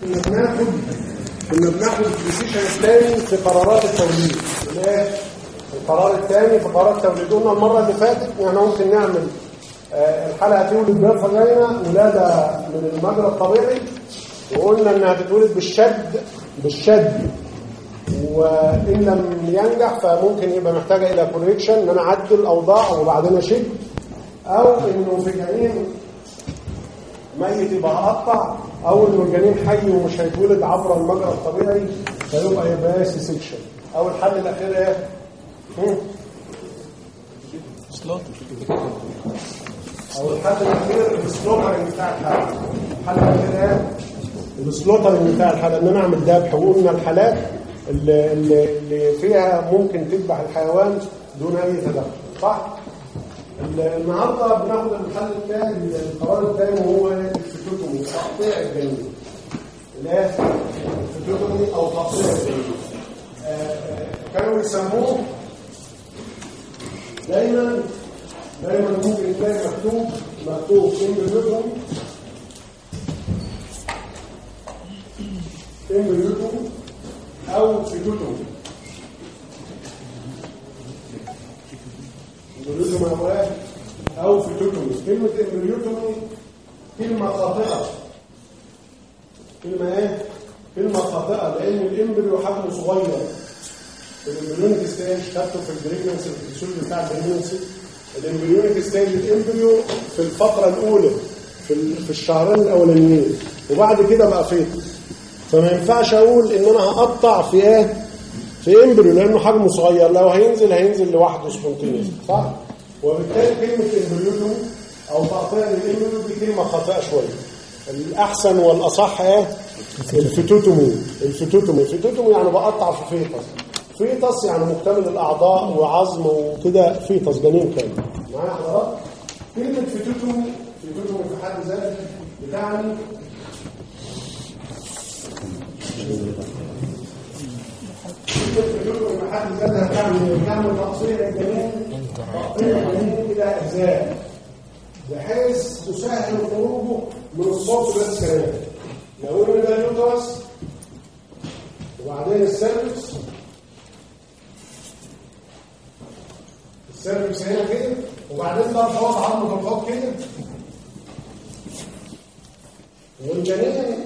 كنا بناخد كنا بناخد ال decision الثاني في قرارات التوليد. الايه القرار الثاني في قرارات التوليد. قلنا المرة اللي فاتت إن إحنا ممكن نعمل آه، الحلقة هتولد بيض فجاينا ولادة من المجرى الطبيعي وقلنا إنها تتولد بالشد بالشد. وإن لم ينجح فممكن يبقى محتاجة إلى correction إن أنا أعدل الأوضاع وبعدين أشد. أو إنه في جنين ميت يبقى هقطع. أو انه الجنين حي ومش هيتولد عبر المجرى الطبيعي فيبقى يبقى C section أو الحل الأخير إيه؟ أو الحل الأخير ال slaughtering بتاع الحاله الحل الأخير إيه؟ ال slaughtering بتاع الحاله إن أنا أعمل ذبح وقلنا الحالات اللي, اللي اللي فيها ممكن تذبح الحيوان دون أي تدخل. صح؟ النهارده بناخد الحل الثاني القرار الثاني وهو ال fetotomy تقطيع الجنين لا ال fetotomy أو تقطيع الجنين كانوا يسموه دايما دايما ممكن تلاقي مكتوب مكتوب embryotomy embryotomy أو fetotomy embryotomy أو إيه أو fetotomy كلمة embryotomy كلمة خاطئة. كلمة إيه؟ كلمة خاطئة لأن ال embryo حجمه صغير. ال embryonic stage خدته في ال pregnancy في الفسيولوجي بتاع ال pregnancy. ال embryonic stage ال embryo في الفترة الأولى في في الشهرين الأولانيين. وبعد كده بقى fetus فما ينفعش أقول إن أنا هقطع في إيه؟ في embryo لأنه حجمه صغير. لو هينزل هينزل لوحده spontaneous صح؟ وبالتالي كلمه embryotomy أو تقطيع ال embryo دي كلمه خاطئة شوية. الأحسن والأصح إيه؟ ال fetotomy ال fetotomy ال fetotomy يعني بقطع في fetus fetus يعني مكتمل الأعضاء وعظم وكده fetus جنين كامل. معايا حضرتك؟ كلمه fetotomy fetotomy في حد ذاته بتعني بحيث تسهل خروجه من ال soft birth canal ان ده ال uterus وبعدين ال cervix ال cervix هنا كده وبعدين ده الحوض عظمه الحوض كده والجنين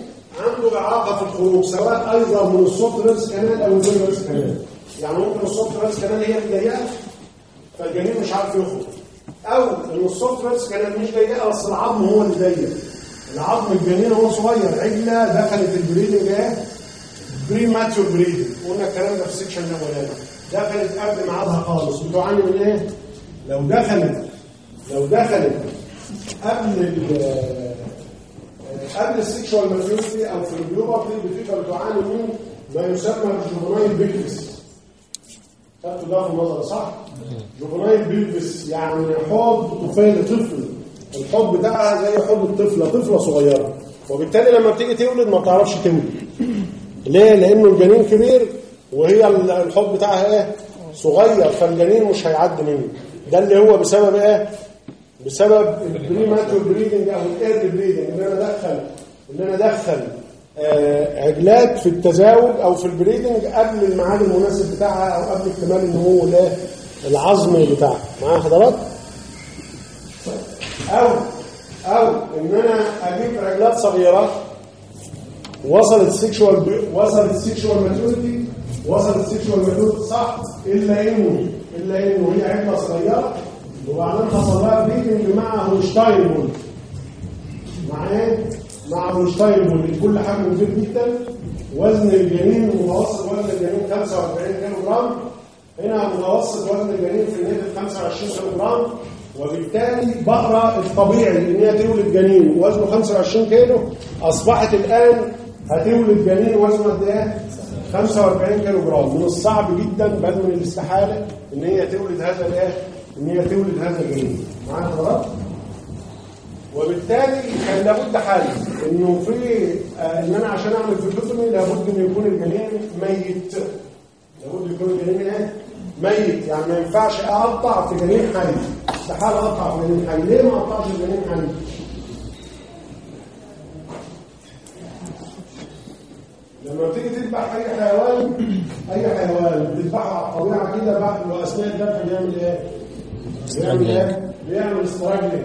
عنده اعاقه في الخروج سواء أيضا من ال soft birth canal أو من birth canal يعني ممكن ال soft birth canal هي اللي ضيقه فالجنين مش عارف يخرج. أو إن ال soft birth canal مش ضيقه بس العظم هو اللي ضيق العظم الجنين هو صغير. عجلة دخلت ال breeding إيه premature breeding قلنا الكلام ده في ال section الاولاني دخلت قبل ميعادها خالص. بتعاني من إيه؟ لو دخلت لو دخلت قبل قبل ال sexual maturity أو في ال puberty بتبقى بتعاني من ما يسمى ال juvenile pelvis خدتوا ده في النظري صح؟ juvenile pelvis يعني حوض طفيل طفل الحوض بتاعها زي حوض الطفله طفلة صغيرة وبالتالي لما بتيجي تولد ما بتعرفش تولد ليه؟ لأنه الجنين كبير وهي الحوض بتاعها إيه؟ صغير فالجنين مش هيعدي منه ده اللي هو بسبب إيه؟ بسبب ال premature breeding أو ال early breeding ان أنا ادخل ان أنا ادخل آه عجلات في التزاوج أو في ال breeding قبل الميعاد المناسب بتاعها أو قبل اكتمال النمو العظمي بتاعها. معايا حضرات؟ أو أو إن أنا أجيب عجلات صغيرة وصلت sexual وصلت sexual maturity وصلت sexual maturity صح؟ إلا انه إلا إنه هي عجلة صغيرة وبعدين حصل لها breeding مع هولشتاين مع إيه؟ مع هولشتاين كل حجمه كبير جدا. وزن الجنين متوسط وزن الجنين 45 كيلو جرام. هنا متوسط وزن الجنين في البلدي 25 كيلو جرام. وبالتالي بقرا الطبيعي إن هي تولد جنين. وزنه 25 كيلو. أصبحت الآن هتولد جنين وزنه قد إيه؟ 45 كيلو جرام. من الصعب جدا بل من الاستحالة إن هي تولد هذا الايه؟ إن هي تولد هذا الجنين معايا حضرتك وبالتالي كان لابد حل إنه في آه إن أنا عشان أعمل fetotomy لابد ان يكون الجنين ميت. لابد يكون الجنين إيه؟ ميت. يعني ما ينفعش أقطع في جنين حي استحالة أقطع في جنين حي ليه ما أقطعش في جنين حي لما بتيجي تذبح أي حيوان أي حيوان بتذبحه على الطبيعه كده بعد وأثناء الذبح بيعمل إيه؟ بيعمل إيه؟ بيعمل struggling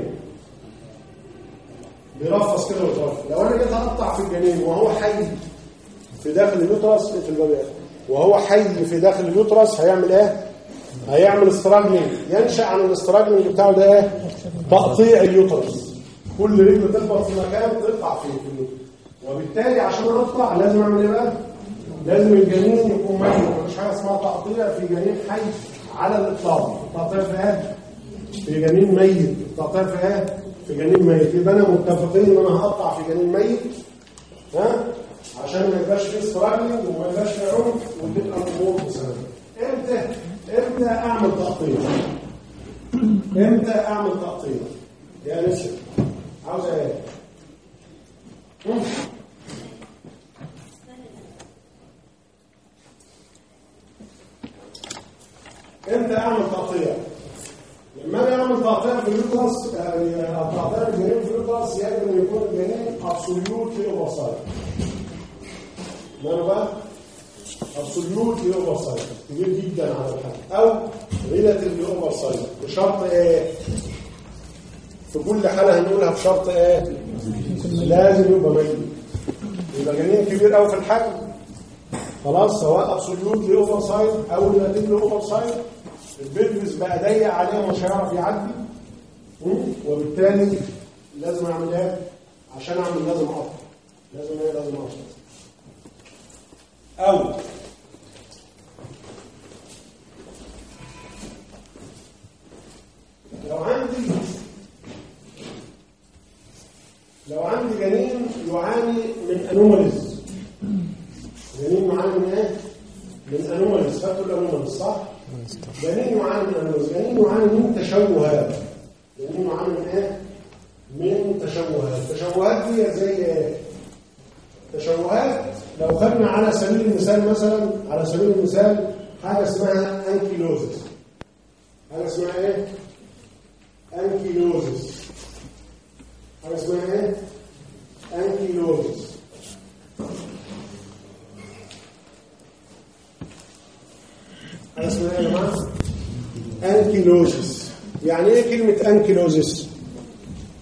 بيرفص كده ويترفص لو أنا جيت اقطع في الجنين وهو حي في داخل ال uterus في الباب وهو حي في داخل ال uterus هيعمل إيه؟ هيعمل struggling ينشأ عن ال struggling بتاعه ده إيه؟ تقطيع ال uterus كل رجل تخبط في مكان تقطع فيه في ال uterus وبالتالي عشان أقطع لازم أعمل إيه بقى؟ لازم الجنين يكون ميت مفيش حاجة اسمها تقطيع في جنين حي على الإطلاق تقطيع في إيه؟ في جنين ميت. تقطيع في إيه؟ في جنين ميت. يبقى أنا متفقين إن أنا هقطع في جنين ميت ها؟ عشان ما يبقاش فيه struggling وما يبقاش فيه عنف وتبقى الأمور بسلام إمتى؟ إمتى أعمل تقطيع؟ إمتى أعمل تقطيع؟ يا نسر عاوز إيه؟ إمتى أعمل تقطيع؟ لما تقطيع في ال uterus تقطيع الجنين في ال uterus يجب ان يكون الجنين absolutely over ماله بقى absolutely oversize كبير جدا على الحد أو relatively oversize بشرط إيه في كل حاله هنقولها بشرط إيه لازم يبقى ميت يبقى جنين كبير قوي في الحجم خلاص سواء absolutely oversize أو relatively oversize ال pelvis بقى ضيق عليه ومش هيعرف يعدي وبالتالي لازم أعمل إيه؟ عشان أعمل لازم اقطع لازم إيه لازم اقطع أو. لو عندي لو عندي جنين يعاني من انوماليز جنين يعاني من إيه؟ من انوماليز فاكروا الانوماليز صح؟ جنين يعاني من تشوهات. جنين يعاني من إيه؟ من تشوهات. التشوهات دي زي إيه تشوهات لو خدنا على سبيل المثال مثلا على سبيل المثال حاجة اسمها ankylosis حاجة اسمها إيه؟ ankylosis حاجة اسمها إيه؟ ankylosis حاجة اسمها إيه يا جماعة ankylosis يعني إيه كلمة ankylosis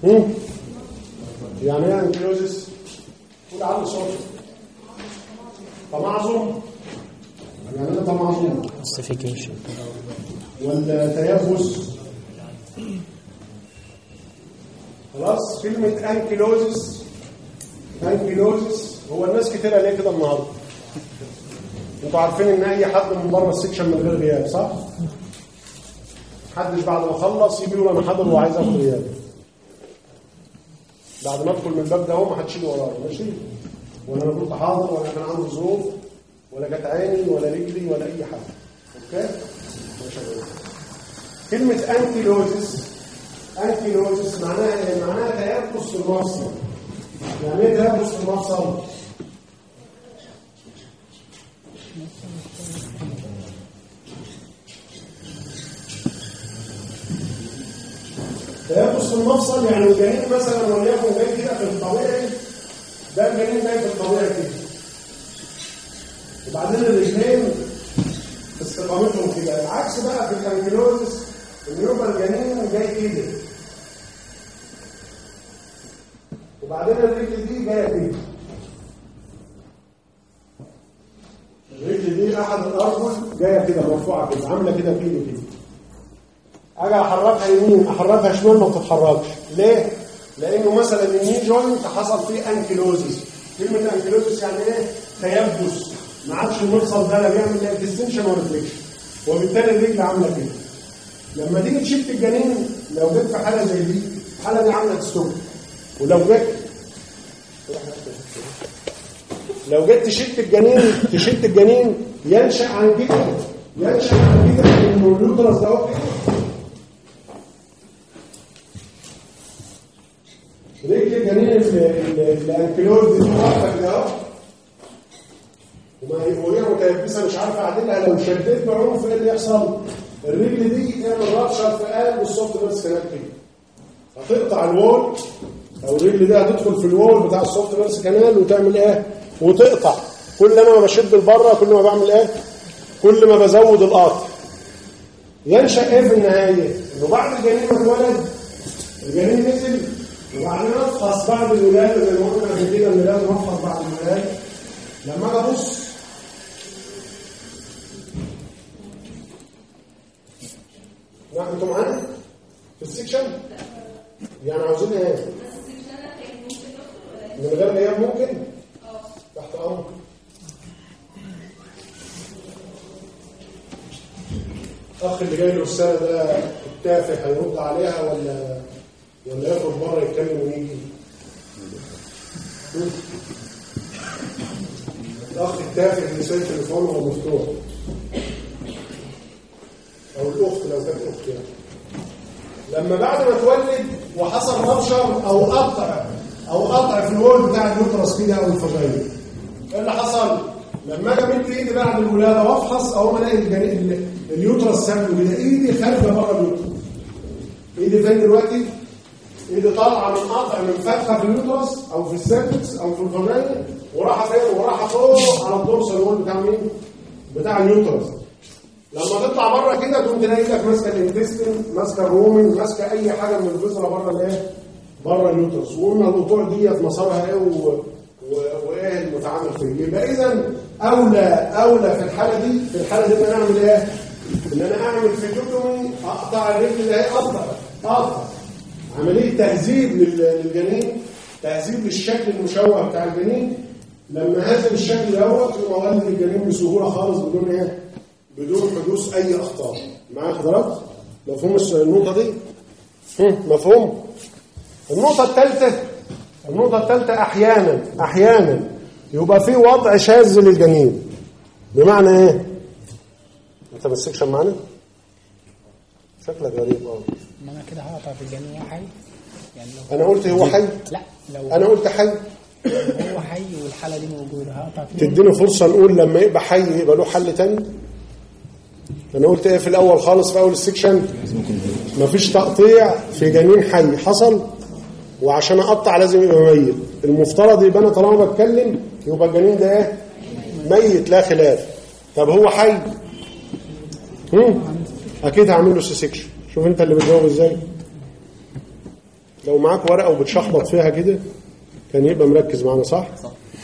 هم؟ يعني إيه ankylosis قول عنه صوت. تمعظم يعني إيه تمعظم ossification. ولا تيبس خلاص كلمة ankylosis ankylosis هو الناس كتير ليه كده النهارده. أنتوا عارفين إن أي حد من بره ال section من غير غياب صح؟ محدش بعد ما خلص يجي يقول أنا حاضر وعايز آخد غياب بعد ما أدخل من الباب ده اهو ما حدش يجي ورايا ماشي؟ ولا أنا كنت حاضر ولا كان عندي ظروف ولا كانت عيني ولا رجلي ولا أي حاجة okay؟ ماشي. كلمة ankylosis ankylosis معناها إيه؟ معناها تيبس المفصل يعني إيه تيبس المفصل؟ تيبس في المفصل يعني الجنين مثلا وليكن جاي كده في الطبيعي ده الجنين جاي في الطبيعي كده. وبعدين الرجلين استقامتهم كده. العكس بقى في ال ankylosis إن يبقى الجنين جاي كده. وبعدين الرجل دي جاية كده الرجل دي أحد الأرجل جاية كده مرفوعة كده عاملة كده بايده كده أجي احركها يمين احركها شمال ما بتتحركش. ليه؟ لأنه مثلا ال knee joint حصل فيه ankylosis كلمة ankylosis يعني إيه؟ تيبس. ما عادش المفصل ده لا بيعمل لا extension ولا flexion وبالتالي الرجل عاملة كده. لما تيجي تشيل الجنين لو جيت في حالة زي دي الحاله دي عامله ستوب ولو جيت لو جيت تشد الجنين تشد الجنين ينشأ عن كده. ينشأ عن كده. انه اليوترس ده رجل الجنين الانكلوز كده اهو وما هي وهي متيبسه مش عارفه اعدلها لو شديت بعنف إيه اللي يحصل؟ الرجل دي تعمل rupture في قلب ال soft canal كده هتقطع ال wall أو الرجل دي هتدخل في ال wall بتاع ال soft birth canal وتعمل إيه؟ وتقطع كل ما بشد لبره كل ما بعمل إيه كل ما بزود القطع ينشا إيه في النهايه انه بعد الجنين ما اتولد الجنين نزل وبعدين افحص بعد الولاده زي ما قلنا قبل كده ان لازم افحص بعد الولاده لما أجي أبص لا أنتوا معانا في السكشن يعني عاوزين إيه؟ من غير غياب ممكن؟ تحت أمر الاخ اللي جاي له السنة ده التافه هيرد عليها ولا؟ ولا يخرج بره يتكلم ويجي. الأخ التافه اللي سايب تليفونه مفتوح أو الأخت لو كانت أخت يعني. لما بعد ما تولد وحصل rupture أو قطع أو قطع في ال wall بتاع ال uterus كده أو الفجايل إيه اللي حصل؟ لما أجي أمد إيدي بعد الولاده وأفحص ما ألاقي ال uterus سابه كده إيدي خارجة بره ال uterus. إيدي فين دلوقتي؟ ايدي طالعه من قطع من فتحة في ال uterus أو في ال cervix أو في الفجايل وراحه فين وراحه فوق على ال dorsal wall بتاع مين؟ بتاع ال uterus لما تطلع بره كده تقوم تلاقي إيدك ماسكة ال intestine ماسكة ال rumen ماسكة أي حاجة من ال viscera بره الايه بره ال uterus وقلنا القطوع ديت مسارها إيه و... وإيه المتعامل فيه. يبقى اذا اولى أولى في الحالة دي في الحالة دي إن أنا أعمل إيه؟ إن أنا أعمل fetotomy أقطع الرجل اللي هي اقطع اقطع عملية تهذيب لل- للجنين تهذيب للشكل المشوه بتاع الجنين. لما هذا الشكل دوت يبقى ولد الجنين بسهولة خالص بدون إيه؟ بدون حدوث أي أخطاء. معايا حضرتك مفهوم النقطة دي؟ هم، مفهوم؟ النقطة الثالثه النقطة الثالثه أحيانا أحيانا يبقى في وضع شاذ للجنين. بمعنى إيه؟ أنت بالسكشن معانا. شكلك غريب ما أنا كده هقطع في الجنين هو حي؟ يعني لو أنا قلت هو حي؟ لا لو أنا قلت حي. هو حي والحالة دي موجودة هقطع فيه تديني فرصة نقول لما يبقى حي يبقى له حل تاني؟ أنا قلت إيه في الأول خالص في أول ال section؟ مفيش تقطيع في جنين حي. حصل؟ وعشان أقطع لازم يبقى ميت. المفترض يبقى أنا طالما بتكلم يبقى الجنين ده إيه؟ ميت لا خلاف. طب هو حي؟ هم؟ أكيد هعمل له سيكشن شوف انت اللي بتجاوب إزاي. لو معاك ورقة وبتشخبط فيها كده كان يبقى مركز معانا صح؟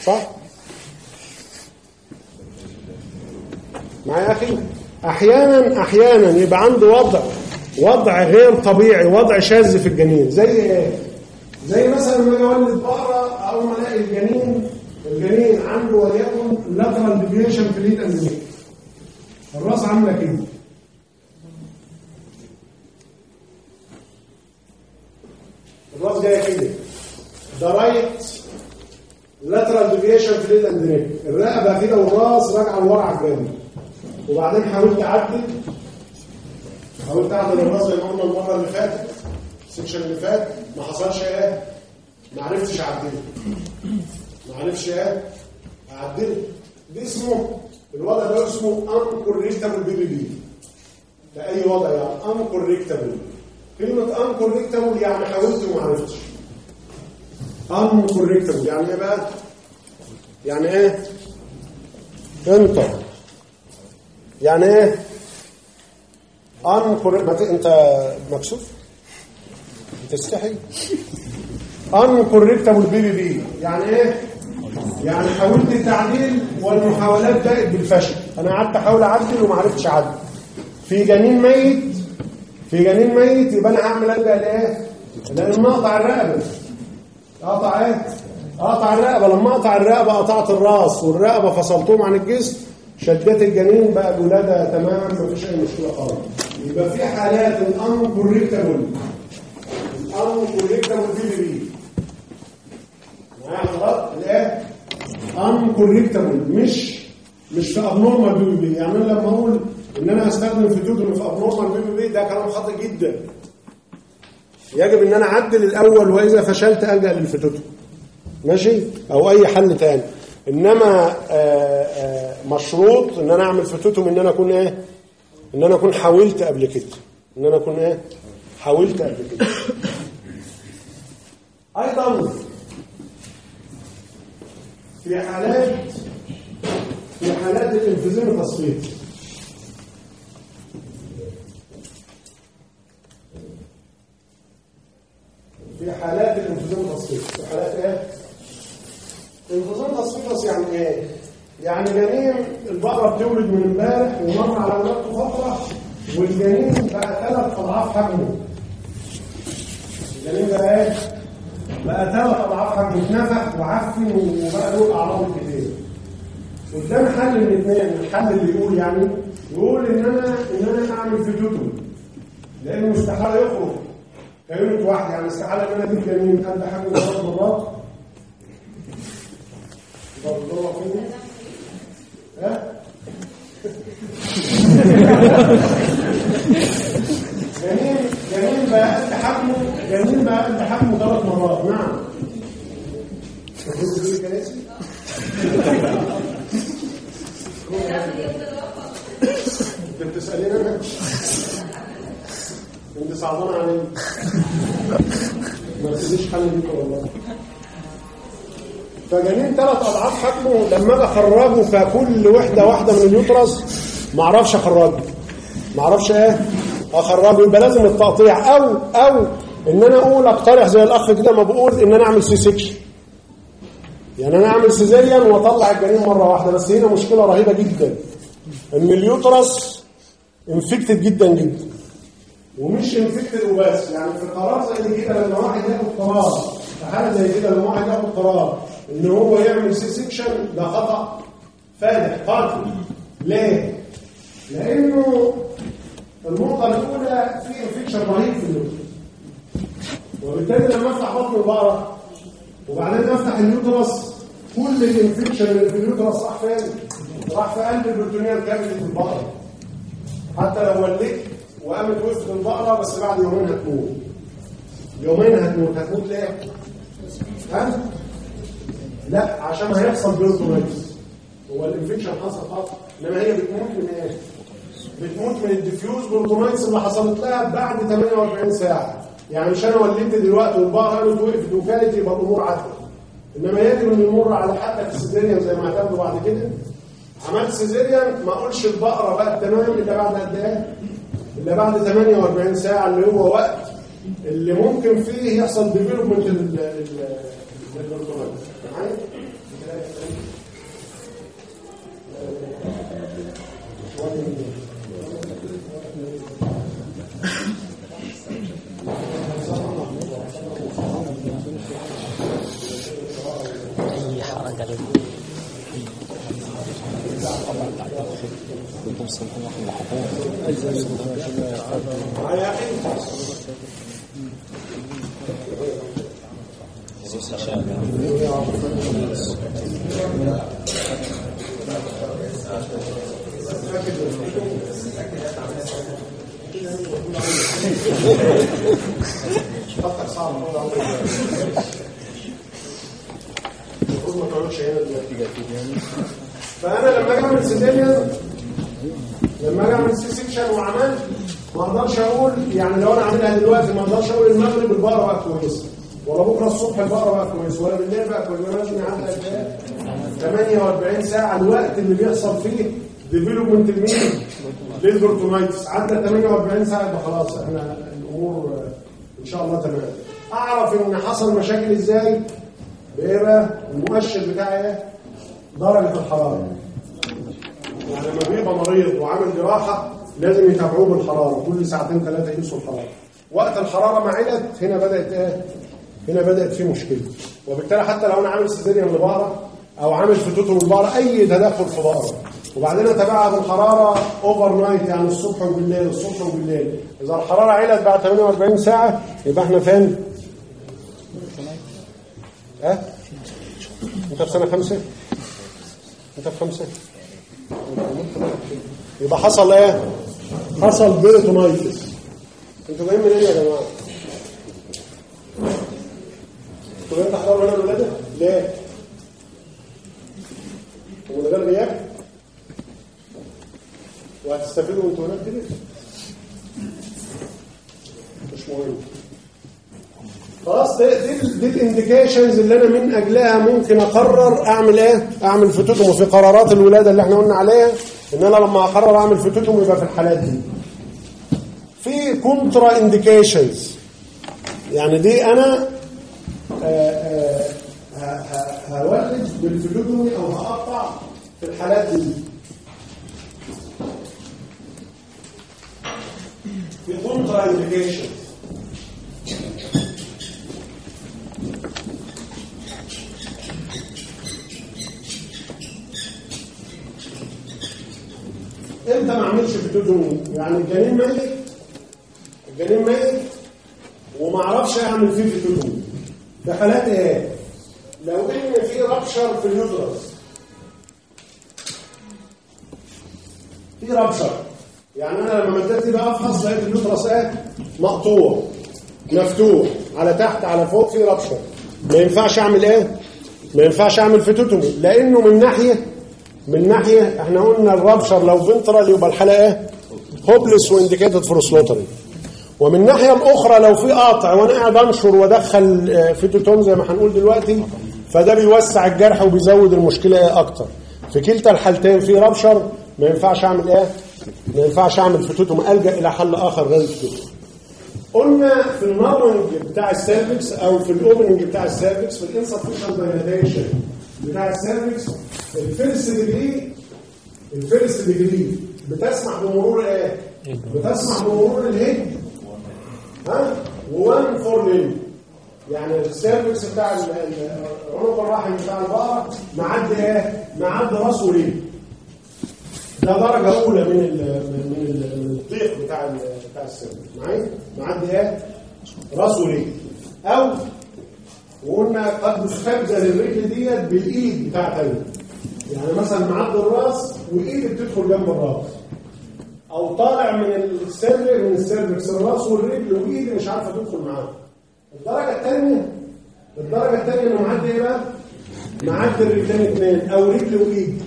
صح. معايا يا أخي؟ أحيانا أحيانا يبقى عنده وضع وضع غير طبيعي وضع شاذ في الجنين. زي إيه؟ زي مثلا لما أجي أولد بقرة أول ما ألاقي الجنين الجنين عنده وليكن lateral deviation في اليد الرأس عامله كده. الراس جاية كده ده right lateral deviation في ال head and الرقبة كده والراس راجعة لورا على الجانب. وبعدين حاولت أعدل. حاولت أعدل الراس زي ما قلنا المرة اللي فاتت ال section اللي فات. ما حصلش إيه؟ ما عرفتش أعدله. ما عرفتش إيه؟ أعدله. دي اسمه الوضع ده اسمه uncorrectable بي بي بي ده أي وضع يعني uncorrectable. كلمه uncorrectable يعني حاولت وما عرفتش uncorrectable يعني إيه بقى؟ يعني إيه؟ أنت. يعني إيه؟ مت... أنت مكسوف؟ انت تستحي uncorrectable P P P. يعني إيه؟ يعني حاولت التعديل والمحاولات بقت بالفشل. أنا قعدت أحاول أعدل وما عرفتش أعدل. في جنين ميت في جنين ميت يبقى أنا هعمل الجا لايه لأن أقطع الرقبة. أقطع إيه؟ أقطع الرقبة. لما أقطع الرقبة قطعت الرأس والرقبة فصلتهم عن الجسم شديت الجنين بقى الولادة تمام مفيش أي مشكلة خالص. يبقى في حالات ال uncorrectable ال uncorrectable P معايا حضرتك الإيه؟ uncorrectable مش مش في abnormal P يعني لما أقول إن أنا هستخدم fetotomy في abnormal P P ده كلام خاطئ جدا. يجب إن أنا أعدل الأول وإذا فشلت ألجأ لل fetotomy ماشي؟ أو أي حل تاني. إنما آآ آآ مشروط إن أنا أعمل fetotomy إن أنا أكون إيه؟ إن أنا أكون حاولت قبل كده. إن أنا أكون إيه؟ حاولت قبل كده. أيضا في حالات الانفيزيم التصفيق في حالات الانفيزيم التصفيق في حالات إيه؟ التصفيق بس يعني إيه؟ يعني جنين البقرة بتولد من امبارح ومر على ولادته فترة والجنين بقى ثلاث أضعاف حجمه الجنين بقى إيه؟ بقى ثلاث أضعاف حجمه اتنفخ وعفن وبقى له أعراض كتير قدام حل من اثنين الحل اللي يقول يعني يقول إن أنا إن أنا أعمل fetotomy لأنه استحاله يخرج ك unit واحد يعني ان أنا أجيب جنين قد حجمه ثلاث مرات دور فين ها جنين جنين بقى قد حجمه جنين بقى قد حجمه ثلاث مرات نعم انت بتسألين أنا انت صعبان علي ما تديش حل ليك والله. فجنين ثلاث أضعاف حجمه لما أجي اخرجه فكل وحدة واحدة من ال uterus ما أعرفش أخرجه. ما أعرفش إيه أخرجه. يبقى لازم التقطيع. أو أو إن أنا أقول أقترح زي الأخ كده ما بقول إن أنا أعمل C-section يعني أنا أعمل cesarean وأطلع الجنين مرة واحدة. بس هنا مشكلة رهيبة جدا. إن ال uterus infected جدا جدا. ومش infected وبس يعني في قرار زي كده لما واحد ياخد قرار في حالة زي كده لما واحد ياخد قرار إن هو يعمل C-section ده خطأ فادح قاتل ليه؟ لأنه النقطة الأولى في infection رهيب في ال uterus وبالتالي لما افتح بطن البقره وبعدين افتح ال uterus كل ال infection اللي في ال uterus راح فين؟ راح في قلب ال peritoneal cavity في البقره حتى لو ولدت وقامت وقفت البقرة بس بعد يومين هتموت يومين هتموت هتموت ليه؟ ها؟ لا عشان هيحصل peritonitis هو ال infection حصل خلاص إنما هي بتموت من إيه؟ بتموت من ال diffuse peritonitis اللي حصلت لها بعد 48 ساعة يعني مش أنا ولدت دلوقتي والبقرة قامت وقفت وكانت يبقى الأمور عدت إنما يجب ان يمر على حتى ال cesarean زي ما هتاخده بعد كده عملت cesarean ما اقولش البقرة بقت تمام الا بعد قد إيه؟ الا بعد 48 ساعة اللي هو وقت اللي ممكن فيه يحصل development لل peritonitis معايا؟ اي حركه لازم معايا دلوقتي فأنا لما أجي اعمل cesarean لما أجي اعمل C-section وعملت ما أقدرش أقول يعني لو أنا عاملها دلوقتي ما أقدرش أقول المغرب البقرة بقى كويسه ولا بكرة الصبح البقرة بقى كويسه ولا بالليل بقى كويسه أنا قد إيه. 48 ساعة الوقت اللي بيحصل فيه development لمين لل peritonitis عدى 48 ساعة يبقى خلاص إحنا الأمور آه، إن شاء الله تمام. أعرف إن حصل مشاكل إزاي؟ بايه بقى المؤشر بتاعي إيه؟ درجة الحرارة. يعني لما بيبقى مريض وعامل جراحة لازم يتابعوه بالحرارة كل ساعتين ثلاثة يقيسوا الحرارة وقت الحرارة ما علت هنا بدأت إيه؟ هنا بدأت في مشكلة وبالتالي حتى لو أنا عامل cesarean لبقرة أو عامل fetotomy للبقرة أي تدخل في بقرة وبعدين أتابعها بالحرارة overnight يعني الصبح وبالليل الصبح وبالليل إذا الحرارة علت بعد 48 ساعة يبقى إحنا فين؟ ها؟ أنت في سنة خمسة؟ أنت في خمسة؟ يبقى حصل إيه؟ حصل بيرتونايتس. أنتوا جايين منين يا جماعة؟ أنتوا جايين تحضروا هنا الولاده ليه؟ ومن غير غياب وهتستفيدوا وانتوا هناك كده مش مهم. خلاص دي دي, دي ال indications اللي أنا من أجلها ممكن أقرر أعمل إيه؟ أعمل fetotomy وفي قرارات الولادة اللي إحنا قلنا عليها إن أنا لما أقرر أعمل fetotomy يبقى في الحالات دي. في contraindications يعني دي أنا آه، آه، هولد بال fetotomy أو هقطع في الحالات دي. في contraindications إمتى ما اعملش fetotomy يعني الجنين ميت الجنين ميت وما أعرفش اعمل فيه fetotomy في حالات إيه؟ لو ان في rupture في ال uterus. في rupture يعني أنا لما مديت ايدي أفحص لقيت ال uterus إيه؟ مقطوع مفتوح. على تحت على فوق في rupture ما ينفعش أعمل إيه؟ ما ينفعش أعمل fetotomy لأنه من ناحية من ناحية إحنا قلنا ال rupture لو ventral يبقى الحاله إيه؟ hopeless و indicated for slaughter ومن الناحيه الأخرى لو في قاطع وأنا قاعد أنشر وأدخل آه، fetotome زي ما هنقول دلوقتي فده بيوسع الجرح وبيزود المشكلة إيه أكتر. في كلتا الحالتين في rupture ما ينفعش أعمل إيه؟ ما ينفعش أعمل fetotomy ألجأ إلى حل آخر غير ال fetotomy قلنا في ال narrowing بتاع ال cervix أو في ال opening بتاع ال cervix في ال insufficient dilatation بتاع ال cervix ال first degree ال first degree بتسمح بمرور إيه؟ بتسمح بمرور ال head ها one forelimb يعني ال cervix بتاع عنق الرحم بتاع البقرة معدي إيه؟ معدي راسه ليه؟ ده درجة أولى من ال من ال من الطيق بتاع ال بتاع السيرفس معايا؟ معدي إيه؟ راسه ليه؟ أو وقلنا قد تستبدل الرجل ديت بالإيد بتاعتها يعني مثلا معدي الرأس وإيد بتدخل جنب الرأس. أو طالع من السيرفر من السيرفكس الرأس والرجل وإيدي مش عارفة تدخل معاه الدرجة الثانية الدرجة الثانية إنه معدي إيه بقى؟ معدي الرجلين اثنين أو رجل وإيد.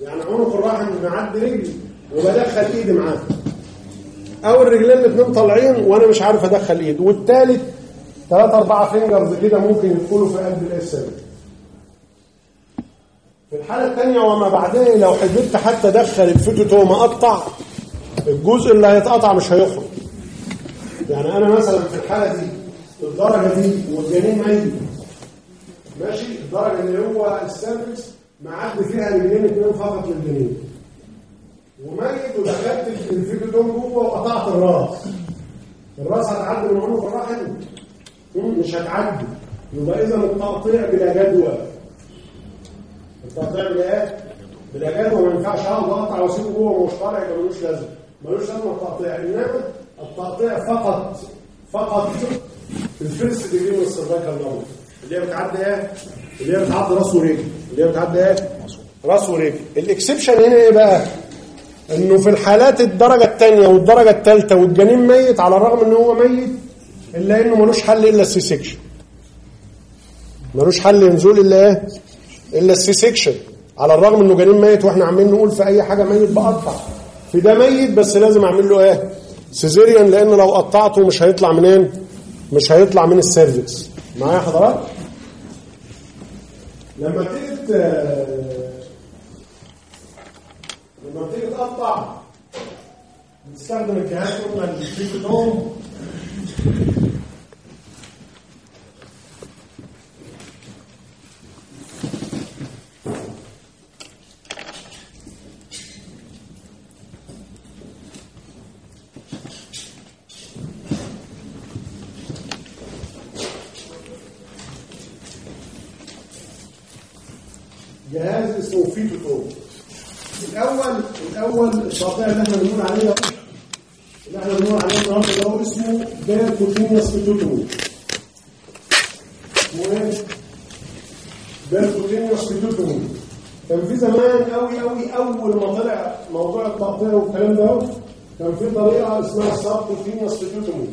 يعني عنق الرحم معدي رجلي وبدخل ايدي معاه. أو الرجلين الاثنين طالعين وأنا مش عارف أدخل إيد. والثالث ثلاثة أربعة fingers كده ممكن يدخلوا في قلب ال os في الحالة الثانية وما بعدها لو حبيت حتى أدخل ال fetotome أقطع الجزء اللي هيتقطع مش هيخرج. يعني أنا مثلا في الحالة دي الدرجة دي والجنين ميت. ماشي؟ الدرجة اللي هو ال cervix معدي فيها رجلين اتنين فقط للجنين. وميت ودخلت ال fetotome جوه وقطعت الراس. الراس هتعدي من عنق الرحم مش هتعدي. يبقى إذا التقطيع بلا جدوى بلا إيه؟ بلا جدوى ما ينفعش اقعد أقطع وأسيبه جوه ومش طالع يبقى ملوش لازمة ملوش لازمة التقطيع إنما التقطيع فقط فقط ال first degree من ال cervical اللي هي بتعدي إيه؟ اللي هي بتعدي راس ورجل اللي هي بتعدي إيه؟ راس ورجل ال exception هنا إيه بقى؟ إنه في الحالات الدرجة الثانية والدرجة الثالثه والجنين ميت على الرغم إن هو ميت إلا إنه ملوش حل إلا ال C-section ملوش حل نزول إلا إيه؟ إلا ال C-section على الرغم إنه جنين ميت وإحنا عمالين نقول في أي حاجة ميت بقطع في ده ميت بس لازم أعمل له إيه؟ cesarean لأن لو قطعته مش هيطلع منين؟ مش هيطلع من ال cervix معايا حضرات؟ لما تيجي ت- لما بتيجي تقطع بتستخدم الجهاز قلنا ال fetotome جهاز اسمه fetotome الأول الأول التقطيع اللي إحنا بنقول عليه اللي إحنا بنقول عليه النهارده ده اسمه percutaneous fetotomy اسمه إيه؟ percutaneous fetotomy كان في زمان قوي قوي أول ما طلع موضوع التقطيع والكلام ده كان في طريقة اسمها subcutaneous fetotomy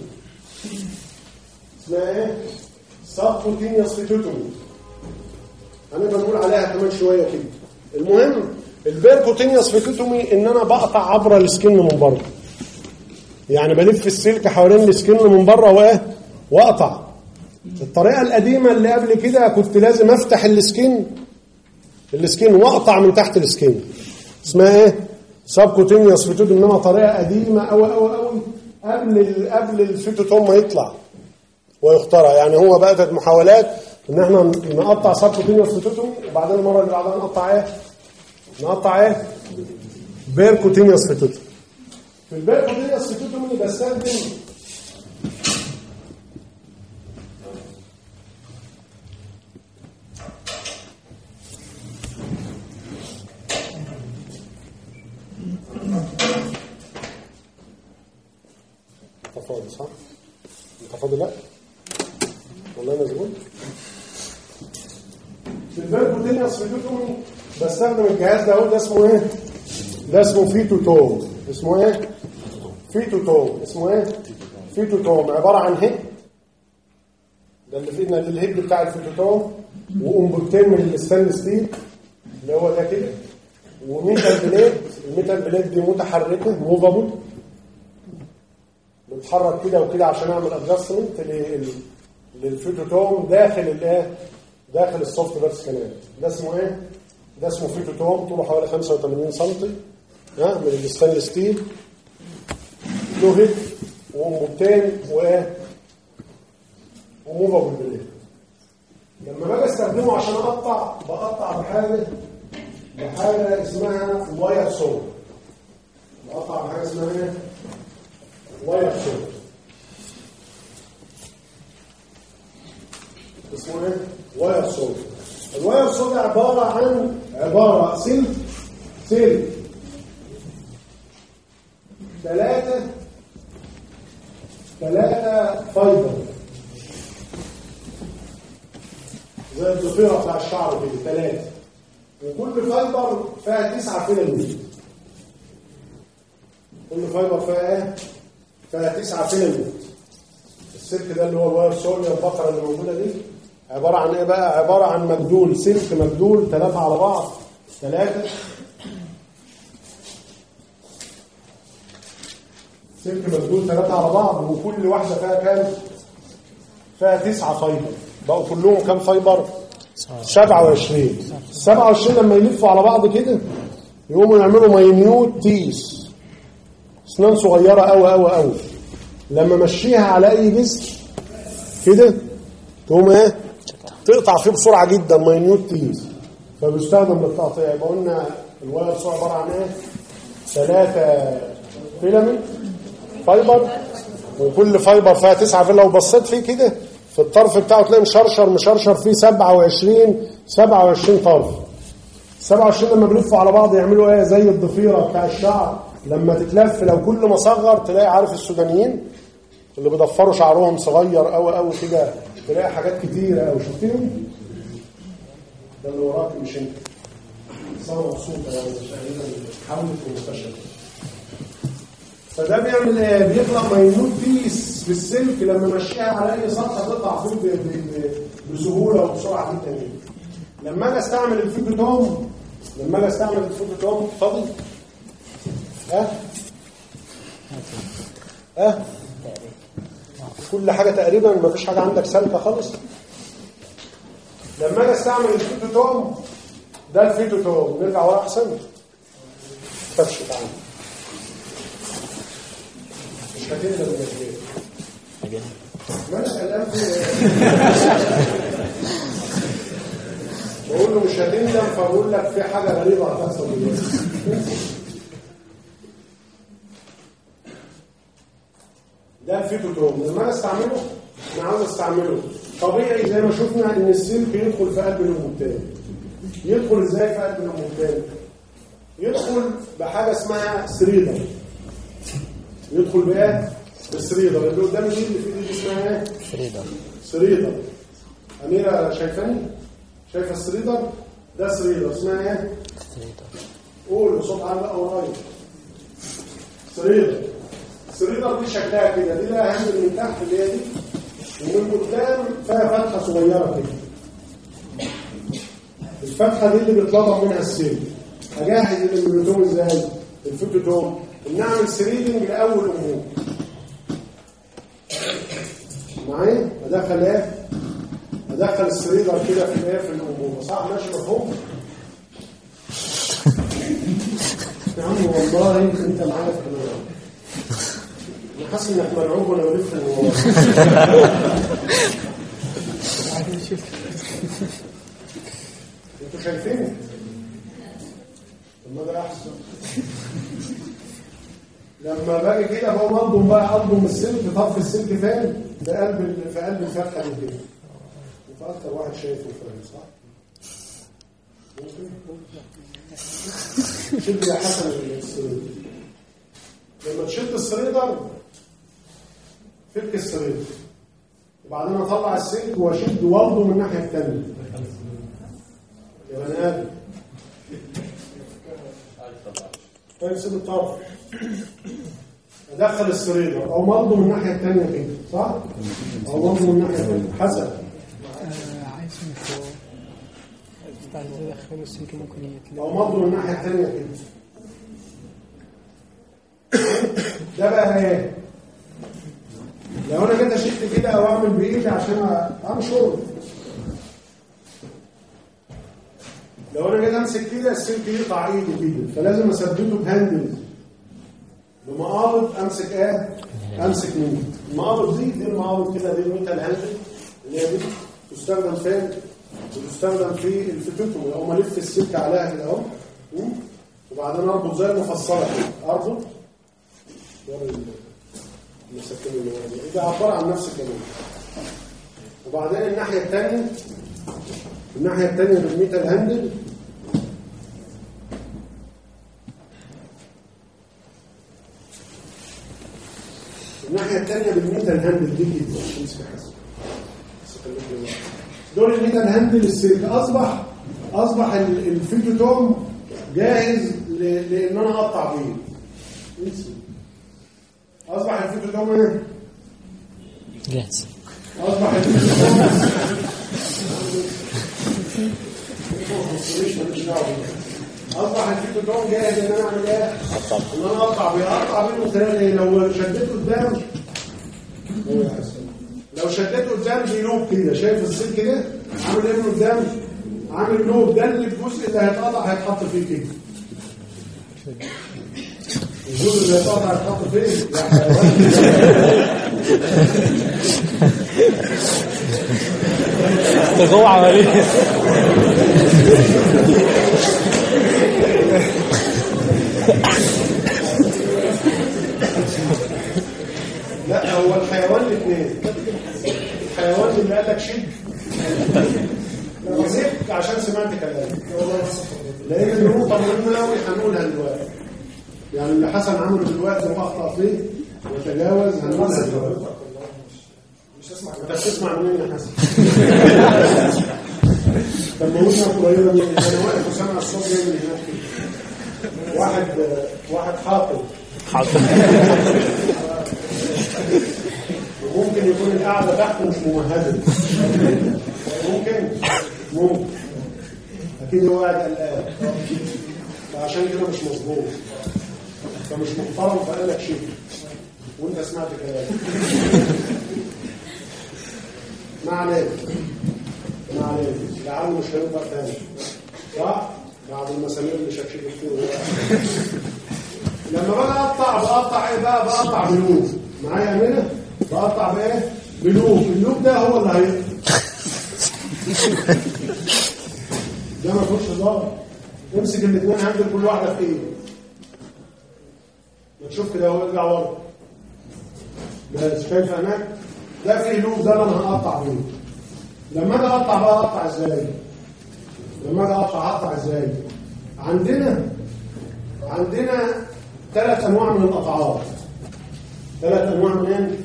اسمها إيه؟ subcutaneous fetotomy هنبقى نقول عليها كمان شوية كده. المهم ال percutaneous fetotomy إن أنا بقطع عبر ال skin من بره. يعني بلف السلك حوالين ال skin من بره وإيه؟ وأقطع. الطريقة القديمة اللي قبل كده كنت لازم أفتح ال skin ال skin وأقطع من تحت ال skin اسمها إيه؟ subcutaneous fetotomy إنما طريقة قديمة قوي قوي قوي قبل قبل ال fetotome ما يطلع ويخترع. يعني هو بقت محاولات ان إحنا نقطع subcutaneous fetotomy وبعدين المره اللي بعدها نقطع إيه؟ نقطع إيه؟ percutaneous fetotomy في ال percutaneous fetotomy بستخدم انت فاضي صح؟ انت فاضي لا؟ والله مظبوط في ال percutaneous fetotomy بستخدم الجهاز ده اهو ده اسمه إيه؟ ده اسمه fetotome اسمه إيه؟ fetotome اسمه إيه؟ fetotome عباره عن هيب ده اللي فينا الهيب بتاع ال fetotome وانبوبتين من ال stainless steel اللي هو ده كده و metal blade ال metal blade دي متحركه movable بتحرك كده وكده عشان اعمل adjustment لل fetotome داخل الايه داخل ال soft birth canal ده اسمه إيه ده اسمه fetotome طوله حوالي 85 سم ها من ال stainless steel. له head وانبوبتين وإيه؟ و movable blade لما باجي استخدمه عشان أقطع بقطع بحاجة بحاجة اسمها wire saw بقطع بحاجة اسمها إيه؟ wire saw اسمه إيه؟ wire saw ال wire ده عبارة عن عبارة سلك سلك ثلاثة ثلاثة fiber زي الضفيره بتاع الشعر كده ثلاثة وكل fiber فيها تسعة filament كل fiber فيها إيه؟ فيها تسعة filament السلك ده اللي هو ال wire saw اللي البكرة اللي موجودة دي. عبارة عن إيه بقى؟ عبارة عن مجدول سلك مجدول ثلاثة على بعض. ثلاثة سلك مجدول ثلاثة على بعض. وكل واحدة فيها كام؟ فيها تسعة fiber بقوا كلهم كام fiber؟ 27 27 لما يلفوا على بعض كده يقوموا يعملوا minute teeth أسنان صغيرة قوي قوي قوي لما مشيها على أي جسم كده تقوم إيه؟ تقطع فيه بسرعة جدا minute teeth فبيستخدم للتقطيع يبقى قلنا ال wire saw عبارة عن إيه؟ ثلاثة filament fiber وكل fiber فيها تسعة filament. لو بصيت فيه كده في الطرف بتاعه تلاقي مشرشر مشرشر فيه 27 27 طرف. 27 لما بيلفوا على بعض يعملوا إيه؟ زي الضفيرة بتاع الشعر. لما تتلف لو كل ما صغر تلاقي عارف السودانيين؟ اللي بيضفروا شعرهم صغير قوي قوي كده تلاقي حاجات كتيرة قوي شفتيهم؟ ده اللي وراك مش أنت. صار مبسوطه حاولت في المستشفى. فده بيعمل إيه؟ بيطلع minute teeth في السلك لما مشيها على أي سطح تقطع فيه بسهولة وبسرعة جدا جدا. لما أجي أستعمل ال fetotome لما أجي أستعمل ال fetotome فاضي ها؟ ها؟ كل حاجة تقريبا ما فيش حاجة عندك سالكه خالص. لما أجي أستعمل ال fetotome ده ال fetotome نرجع ورا أحسن. تفش تعالى مش كبير مالك قلقان في إيه؟ بقول له مش هتندم فبقول لك في حاجة غريبة هتحصل. دلوقتي ده ال fetotome لما أنا أستعمله أنا عاوز أستعمله. طبيعي زي ما شفنا إن السلك يدخل في قلب الاموتان يدخل إزاي في قلب الاموتان يدخل بحاجة اسمها سريدر يدخل بإيه؟ بالسريدر اللي قدام دي اللي في دي اسمها إيه؟ فريدة سريدر أميرة شايفاني؟ شايفة السريدر؟ ده سريدر اسمها إيه؟ فريدة قول بصوت عالي أو قريب. threader ال threader دي شكلها كده. دي لها hand من تحت اللي دي. ومن قدام فيها فتحة صغيرة كده. الفتحة دي اللي بيتلضم منها السلك. هجهز ال embryotome إزاي؟ ال fetotome ان اعمل threading لأول أمور. معايا؟ أدخل إيه؟ أدخل ال threader كده في الايه في الانبوبه صح ماشي مفهوم. يا عم والله أنت معايا في كلام أنتوا ده أحسن. لما باجي كده بقوم اضم بقى اضم السلك طرف السلك فين؟ في قلب في قلب الفتحة دي. كده وفي واحد شايفه فاهم صح؟ شد يا حسن السرير. لما تشد السريدر فك السريدر وبعدين اطلع السلك واشد وارضه من الناحية الثانية يا بني آدم. طيب سيب الطرف. ادخل السريدر أو مرضه من الناحية الثانية كده صح؟ أو مرضه من الناحية الثانية حسب عايز من فوق بتاع اللي دخله السلك ممكن يتلف أو مرضه من الناحية الثانية كده ده بقى إيه؟ لو أنا جيت اشد كده أو أعمل بإيدي عشان انشر لو أنا جيت أمسك كده السلك يقطع ايدي كده فلازم اثبته بهاندل. بمقابض أمسك إيه؟ أمسك منه المقابض دي دي المقابض كده دي ال metal handle اللي هي دي. تستخدم فين؟ وتستخدم في ال fetotome لو ما الف السلك عليها كده أهو? وبعدين أربط زي المفصلة كده. أربط. ورا ال- المسكين اللي ورا دي ده عبارة عن نفس كمان وبعدين الناحية الثانية الناحية الثانية بال metal handle الناحية الثانية بال metal handle دي كده عشان تمسك حسن بس خليك دلوقتي. دول ال metal handle السلك اصبح أصبح ال- ال fetotome جاهز ل- لإن أنا أقطع بيه. أصبح ال fetotome إيه؟ جاهز أصبح ال fetotome أصبح ال fetotome جاهز إن أنا أعمل إيه؟ إن أنا أقطع بيه. أقطع بيه من خلال إيه لو شديته قدام لو شديته قدام في لوب كده. شايف السلك ده؟ عامل إيه من قدام؟ عامل لوب. ده اللي الجزء اللي هيتقطع هيتحط فيه كده. الجزء اللي هيتقطع هيتحط فين؟ يا حيوان ده جوه عمليه لا هو الحيوان الاثنين. الحيوان اللي قال لك شد وزبت عشان سمعت كلامي لأن النقطه مهمه قوي هنقولها دلوقتي يعني اللي حسن عمله دلوقتي واخطا فيه وتجاوز دلوقتي مش هسمع انت بتسمع منين يا حسن؟ طب ما ودنك قريبه مني أنا واقف وسامع الصوت جاي من هناك. كده. واحد واحد حاطب. حاضر وممكن يكون القعدة تحت مش ممهدة. ممكن؟ ممكن. أكيد هو قاعد قلقان. فعشان كده مش مظبوط. فمش محترم فقال لك شيء. وأنت سمعت كلامه ما عليك. ما عليك. لعله مش هينفع تاني. صح؟ بعد المسامير اللي شكشك كتير لما باجي أقطع بقطع إيه بقى؟ بقطع ب loop معايا منه بقطع بإيه؟ ب loop ال loop ده هو اللي هيقطع ده ما فيهوش امسك الاثنين handle كل واحدة في ايده ما تشوف كده هو يرجع ورا. بس شايف هناك؟ ده فيه loop ده أنا هقطع بيه. لما أجي اقطع بقى اقطع إزاي؟ لما أجي اقطع اقطع إزاي؟ عندنا عندنا ثلاث انواع من القطعات. ثلاث انواع من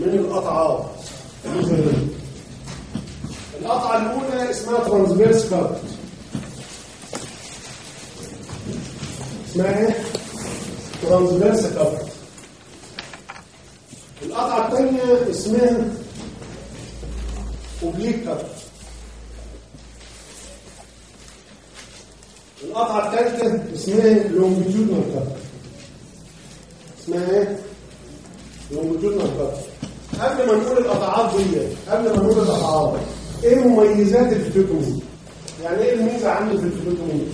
من القطعات. القطعة الأولى اسمها transverse cut اسمها إيه؟ transverse cut القطعة الثانية اسمها oblique cut القطعة الثالثه اسمها longitudinal cut اسمها إيه؟ longitudinal cut قبل ما نقول القطعات دي قبل ما نقول القطعات إيه مميزات ال fetotomy يعني إيه الميزة عندي في ال fetotomy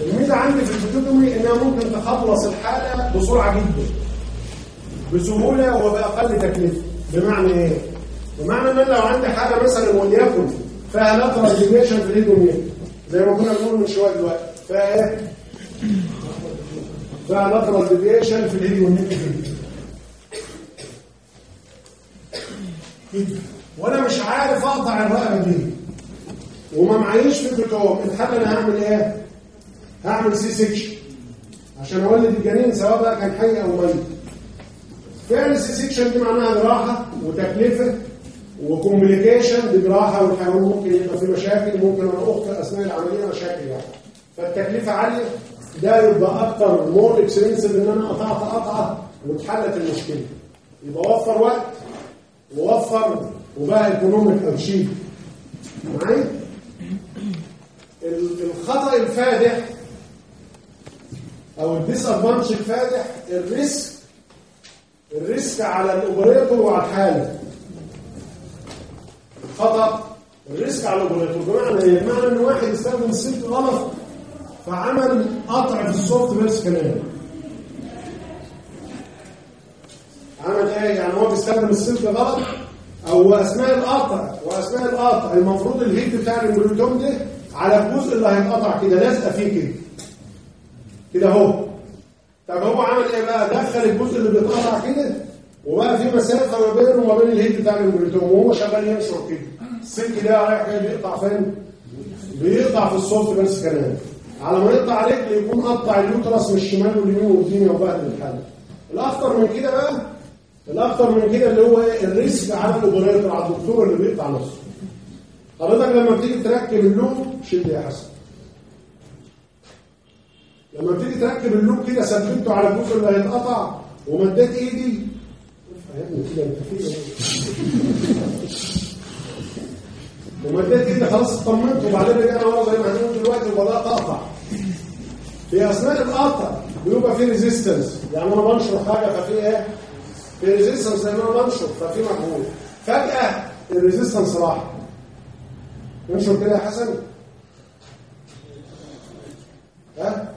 الميزة عندي في ال fetotomy إنها ممكن تخلص الحالة بسرعة جدا. بسهولة وبأقل تكلفة. بمعنى إيه؟ بمعنى إن لو عندي حاجة مثلا وليكن فيها lateral deviation في ال head و neck زي ما كنا بنقول من شوية دلوقتي فيها إيه؟ فيها lateral deviation في ال head و neck كده وأنا مش عارف أقطع الرقبه دي. وما معيش fetotome الحل أنا هعمل إيه؟ هعمل C-section عشان اولد الجنين سواء بقى كان حي أو ميت. فعل ال C-section دي معناها جراحه وتكلفة و complication دي جراحه والحيوان ممكن يبقى في مشاكل ممكن أنا اخطئ أثناء العملية مشاكل يعني. فالتكلفة عالية. ده يبقى أكتر more expensive إن أنا قطعت قطعة واتحلت المشكلة. يبقى وفر وقت ووفر وبقى economic أو شيء معايا؟ ال- الخطأ الفادح أو ال disadvantage الفادح الريسك ال risk على ال operator وعلى الحالة. الخطا ال risk على ال operator بمعنى إيه؟ بمعنى إن واحد استخدم السلك غلط فعمل قطع في ال soft birth canal عمل إيه؟ يعني هو بيستخدم السلك غلط أو أثناء القطع واثناء القطع. المفروض ال head بتاع ال embryotome ده على الجزء اللي هيتقطع كده لازقة فيه كده. كده اهو. طب هو عمل إيه بقى؟ دخل الجزء اللي بيتقطع كده وبقى في مسافة ما بينه وما بين ال head بتاع ال embryotome وهو شغال ينشر كده. السلك ده رايح جاي بيقطع فين؟ بيقطع في ال soft birth canal. على ما يقطع رجل يكون قطع ال uterus من الشمال واليمين والدنيا وبهدل الحالة الأخطر من كده بقى الأخطر من كده اللي هو إيه؟ ال risk على ال operator على الدكتور اللي بيقطع نفسه. حضرتك لما بتيجي تركب ال loop شد يا حسن. لما بتيجي تركب ال loop كده ثبته على الجزء اللي هيتقطع ومديت ايدي. يا ابني كده انت ومديت ايدي خلاص اطمنت وبعدين رجعنا ورا زي ما هنقول دلوقتي وبدات اقطع في اثناء القطع بيبقى في resistance يعني أنا بنشر حاجة ففي إيه؟ في resistance لأن أنا بنشر ففي مجهود فجأة ال resistance راح. ننشر كده يا حسن؟ ها؟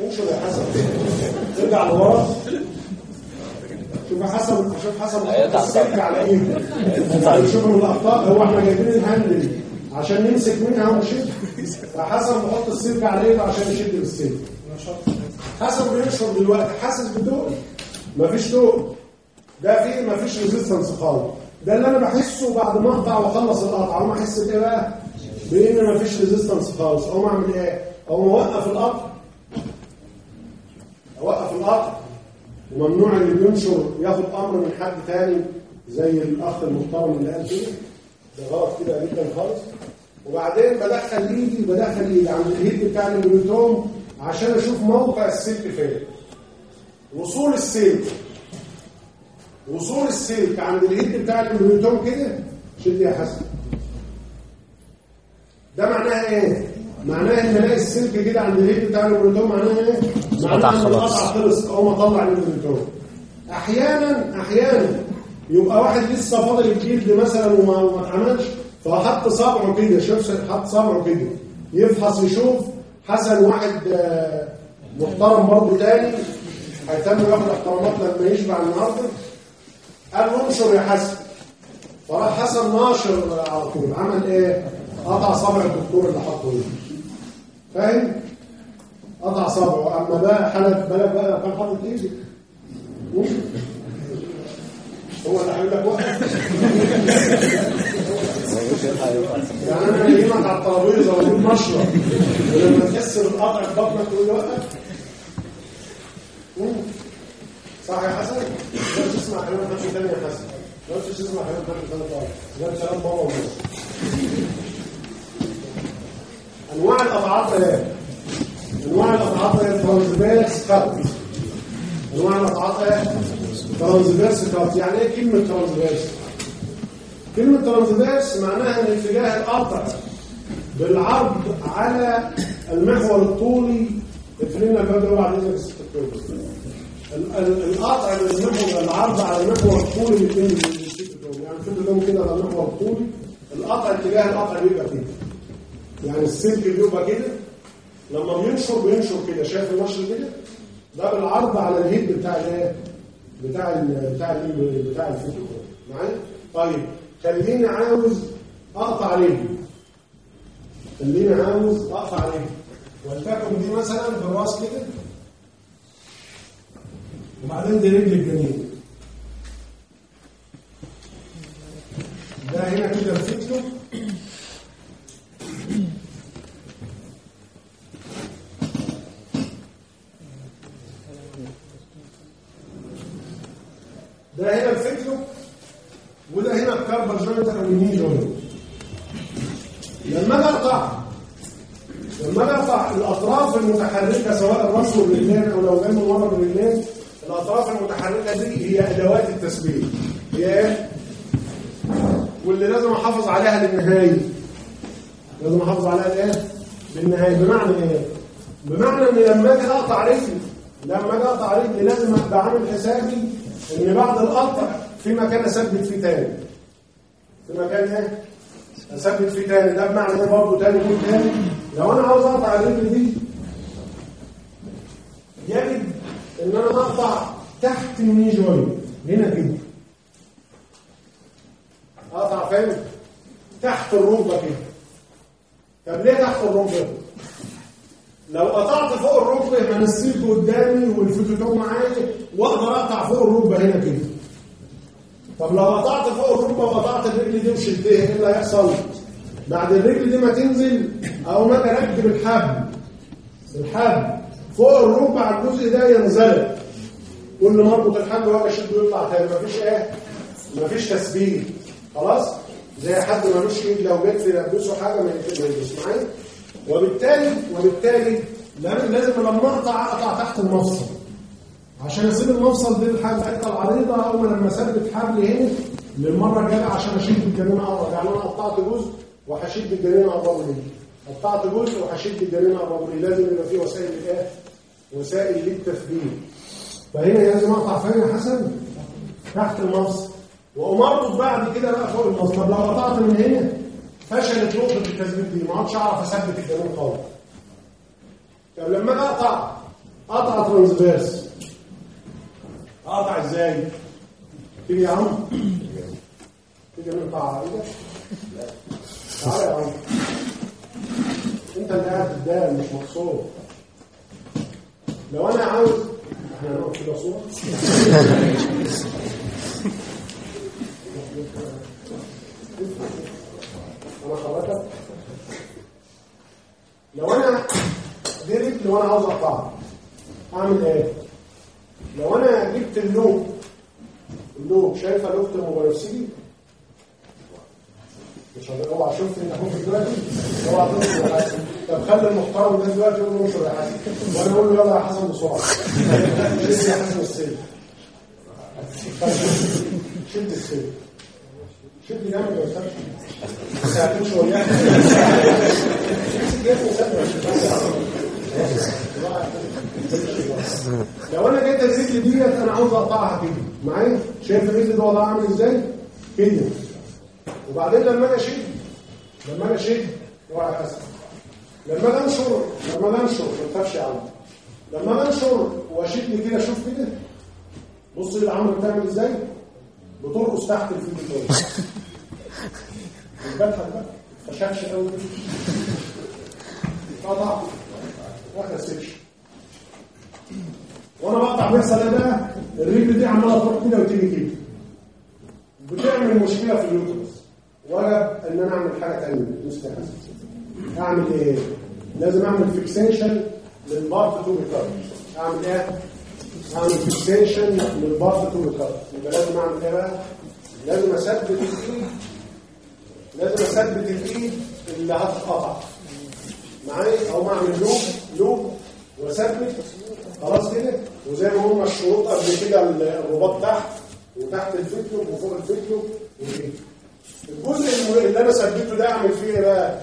يا حسن ارجع لورا شوف حسن شوف حسن السلك على إيه شوف الاخطاء هو إحنا جايبين ال handle عشان نمسك منها ونشد فحسن بحط السلك على ايده عشان يشد بالسلك حسن بينشر دلوقتي حاسس بتقل مفيش تقل ده فيه مفيش resistance خالص ده اللي أنا بحسه بعد ما اقطع واخلص القطع اقوم احس بايه بقى بان مفيش resistance خالص. أقوم أعمل إيه؟ أقوم أوقف القطع أوقف القطع وممنوع اللي بينشر ياخد أمر من حد تاني زي الأخ المحترم اللي قال كده ده غلط كده جدا خالص. وبعدين بدخل ايدي بدخل ايدي عند ال head بتاع ال embryotome عشان أشوف موقع السلك فين. وصول السلك وصول السلك عند ال head بتاع ال embryotome كده. شد يا حسن. ده معناها إيه؟ معناها إن ألاقي السلك كده عند ال head بتاع ال embryotome معناها إيه؟ معناها إن خلاص. القطع خلص. أو ما اطلع ال embryotome أحيانا أحيانا يبقى واحد لسه فاضل الجلد مثلا وما اتعملش فحط صبعه كده شوف حط صبعه كده. يفحص يشوف حسن واحد آه، محترم برضه تاني هيتم ياخد احترامات لما يشبع النهارده. قال انشر يا حسن. فراح حسن ناشر على طول. عمل إيه؟ قطع صبع الدكتور اللي حطه هنا. فاهم؟ قطع صبعه. أما بقى حالة بالك بقى كان حاطط ايدي هو اللي هيقول لك وقف يعني أنا اجيبك على الترابيزة وأقول مشرب. ولما تحس بالقطع في بطنك تقول لي. صح يا حسن؟ لا تسمع كلام حد تاني يا حسن. لا تسمع كلام حد تاني خالص. ده كلام بابا وماما. انواع القطعات إيه؟ انواع القطعات إيه؟ transverse cut انواع القطعات إيه؟ transverse cut يعني إيه كلمة transverse؟ كلمة transverse معناها إن اتجاه القطع بالعرض على المحور الطولي اذنك الست اكتوبر ال- ال- القطع من المحور العرض على المحور الطولي الاثنين. يعني كل لون كده على المحور الطولي القطع اتجاه القطع بيبقى كده يعني السلك بيبقى كده؟ لما بينشر بينشر كده. شايف النشر كده؟ ده بالعرض على الهيد بتاع الايه بتاع ال بتاع ال بتاع الفيديو معايا؟ طيب خليني عاوز أقطع رجلي. خليني عاوز أقطع رجلي. ولتكن دي مثلا بالرأس كده؟ وبعدين دي رجل الجنين. ده هنا كده الفيديو. ده هنا الفيديو وده هنا ال carpal joint أو ال knee joint لما أجي اقطع لما أجي اقطع الأطراف المتحركة سواء الرأس والرجلين أو لو من ورا الرجلين الأطراف المتحركة دي هي أدوات التثبيت هي إيه؟ واللي لازم أحافظ عليها للنهاية لازم أحافظ عليها لايه؟ للنهاية بمعنى إيه؟ بمعنى إن لما أجي أقطع رجلي لما أجي أقطع رجلي لازم أبقى عامل حسابي ان بعد القطع في مكان أثبت فيه تاني في مكان إيه؟ أثبت فيه تاني ده بمعنى إيه برضه تاني مين تاني؟ لو أنا عاوز أقطع الرجل دي يجب إن أنا أقطع تحت الني جوينت هنا كده أقطع فين؟ تحت الركبة كده طب ليه تحت الركبة؟ لو قطعت فوق الركبة ما السلك قدامي والفتوتوم معايا وأقدر أقطع فوق الركبة هنا كده طب لو قطعت فوق الركبة وقطعت الرجل دي وشلتها إيه اللي هيحصل؟ بعد الرجل دي ما تنزل أو ما اركب الحبل الحبل فوق الركبة على الجزء ده ينزلق كل ما الحبل واجي اشده ويطلع تاني مفيش إيه؟ مفيش تثبيت خلاص؟ زي حد ملوش ايد لو جيت تلبسه حاجة ما يلبس معايا وبالتالي وبالتالي لازم لما اقطع اقطع تحت المفصل. عشان أسيب المفصل الحاجة الحتة العريضة ما لما أثبت حبل هنا للمرة الجاية عشان أشد الجنين اقرب يعني أنا قطعت جزء وهشد الجنين اقرب لي قطعت جزء وهشد الجنين اقرب لي لازم يبقى فيه وسائل الايه؟ وسائل للتثبيت. فهنا لازم أقطع فين يا حسن؟ تحت المفصل. اربط بعد كده بقى فوق المفصل. لو قطعت من هنا فشلت نقطه التثبيت دي ما عادش اعرف اثبت الجنين خالص طب لما أجي أقطع اقطع ترانسفيرس أقطع إزاي؟ تيجي يا عم. تيجي نقطع إيدك. تعالى يا عم. أنت اللي قاعد قدام مش مقصود. لو أنا عاوز إحنا هنقف كده صوره لو أنا دي رجل وأنا عاوز اقطعها أعمل إيه؟ لو أنا جبت اللوب اللوب شايفة لوبه المبارسيلي مش أوعى شفت انت أخوك دلوقتي؟ أوعى تنشر يا حسن طب خلي المحترم ده دلوقتي يقول له انشر يا حسن؟ وأنا أقول له يلا يا حسن بسرعة. شد يا حسن السلك شد السلك شد جامد يا أستاذ. لو أنا جيت الرجل ديت أنا عاوز أقطعها كده. معايا؟ شايف الرجل ده وضعها عامل إزاي؟ كده. وبعدين لما أنا أشد لما أنا أشد أوعى حسن لما أنا أنشر لما أنا أنشر ما تخافش يا عم. لما أنا أنشر وأشد كده شوف كده. بص العمل بتعمل إزاي؟ بترقص تحت الفيديو الفتحه بقى قوي وأنا بقطع بيحصل إيه بقى. الرجل دي عماله تروح كده وتيجي كده بتعمل مشكله في اليوتيوب وجب ان أنا اعمل حاجة ثانية مستحيل اعمل إيه لازم اعمل fixation لل part to be cut اعمل إيه اعمل fixation لل part to be cut يبقى لازم اعمل إيه بقى. لازم اثبت لازم أثبت الايد اللي هتتقطع معايا؟ أو اعمل loop loop وأثبت. خلاص كده؟ وزي ما هم الشروط قبل كده الرباط تحت وتحت ال fetlock وفوق ال fetlock وكده. الجزء اللي أنا ثبته ده أعمل فيه إيه بقى؟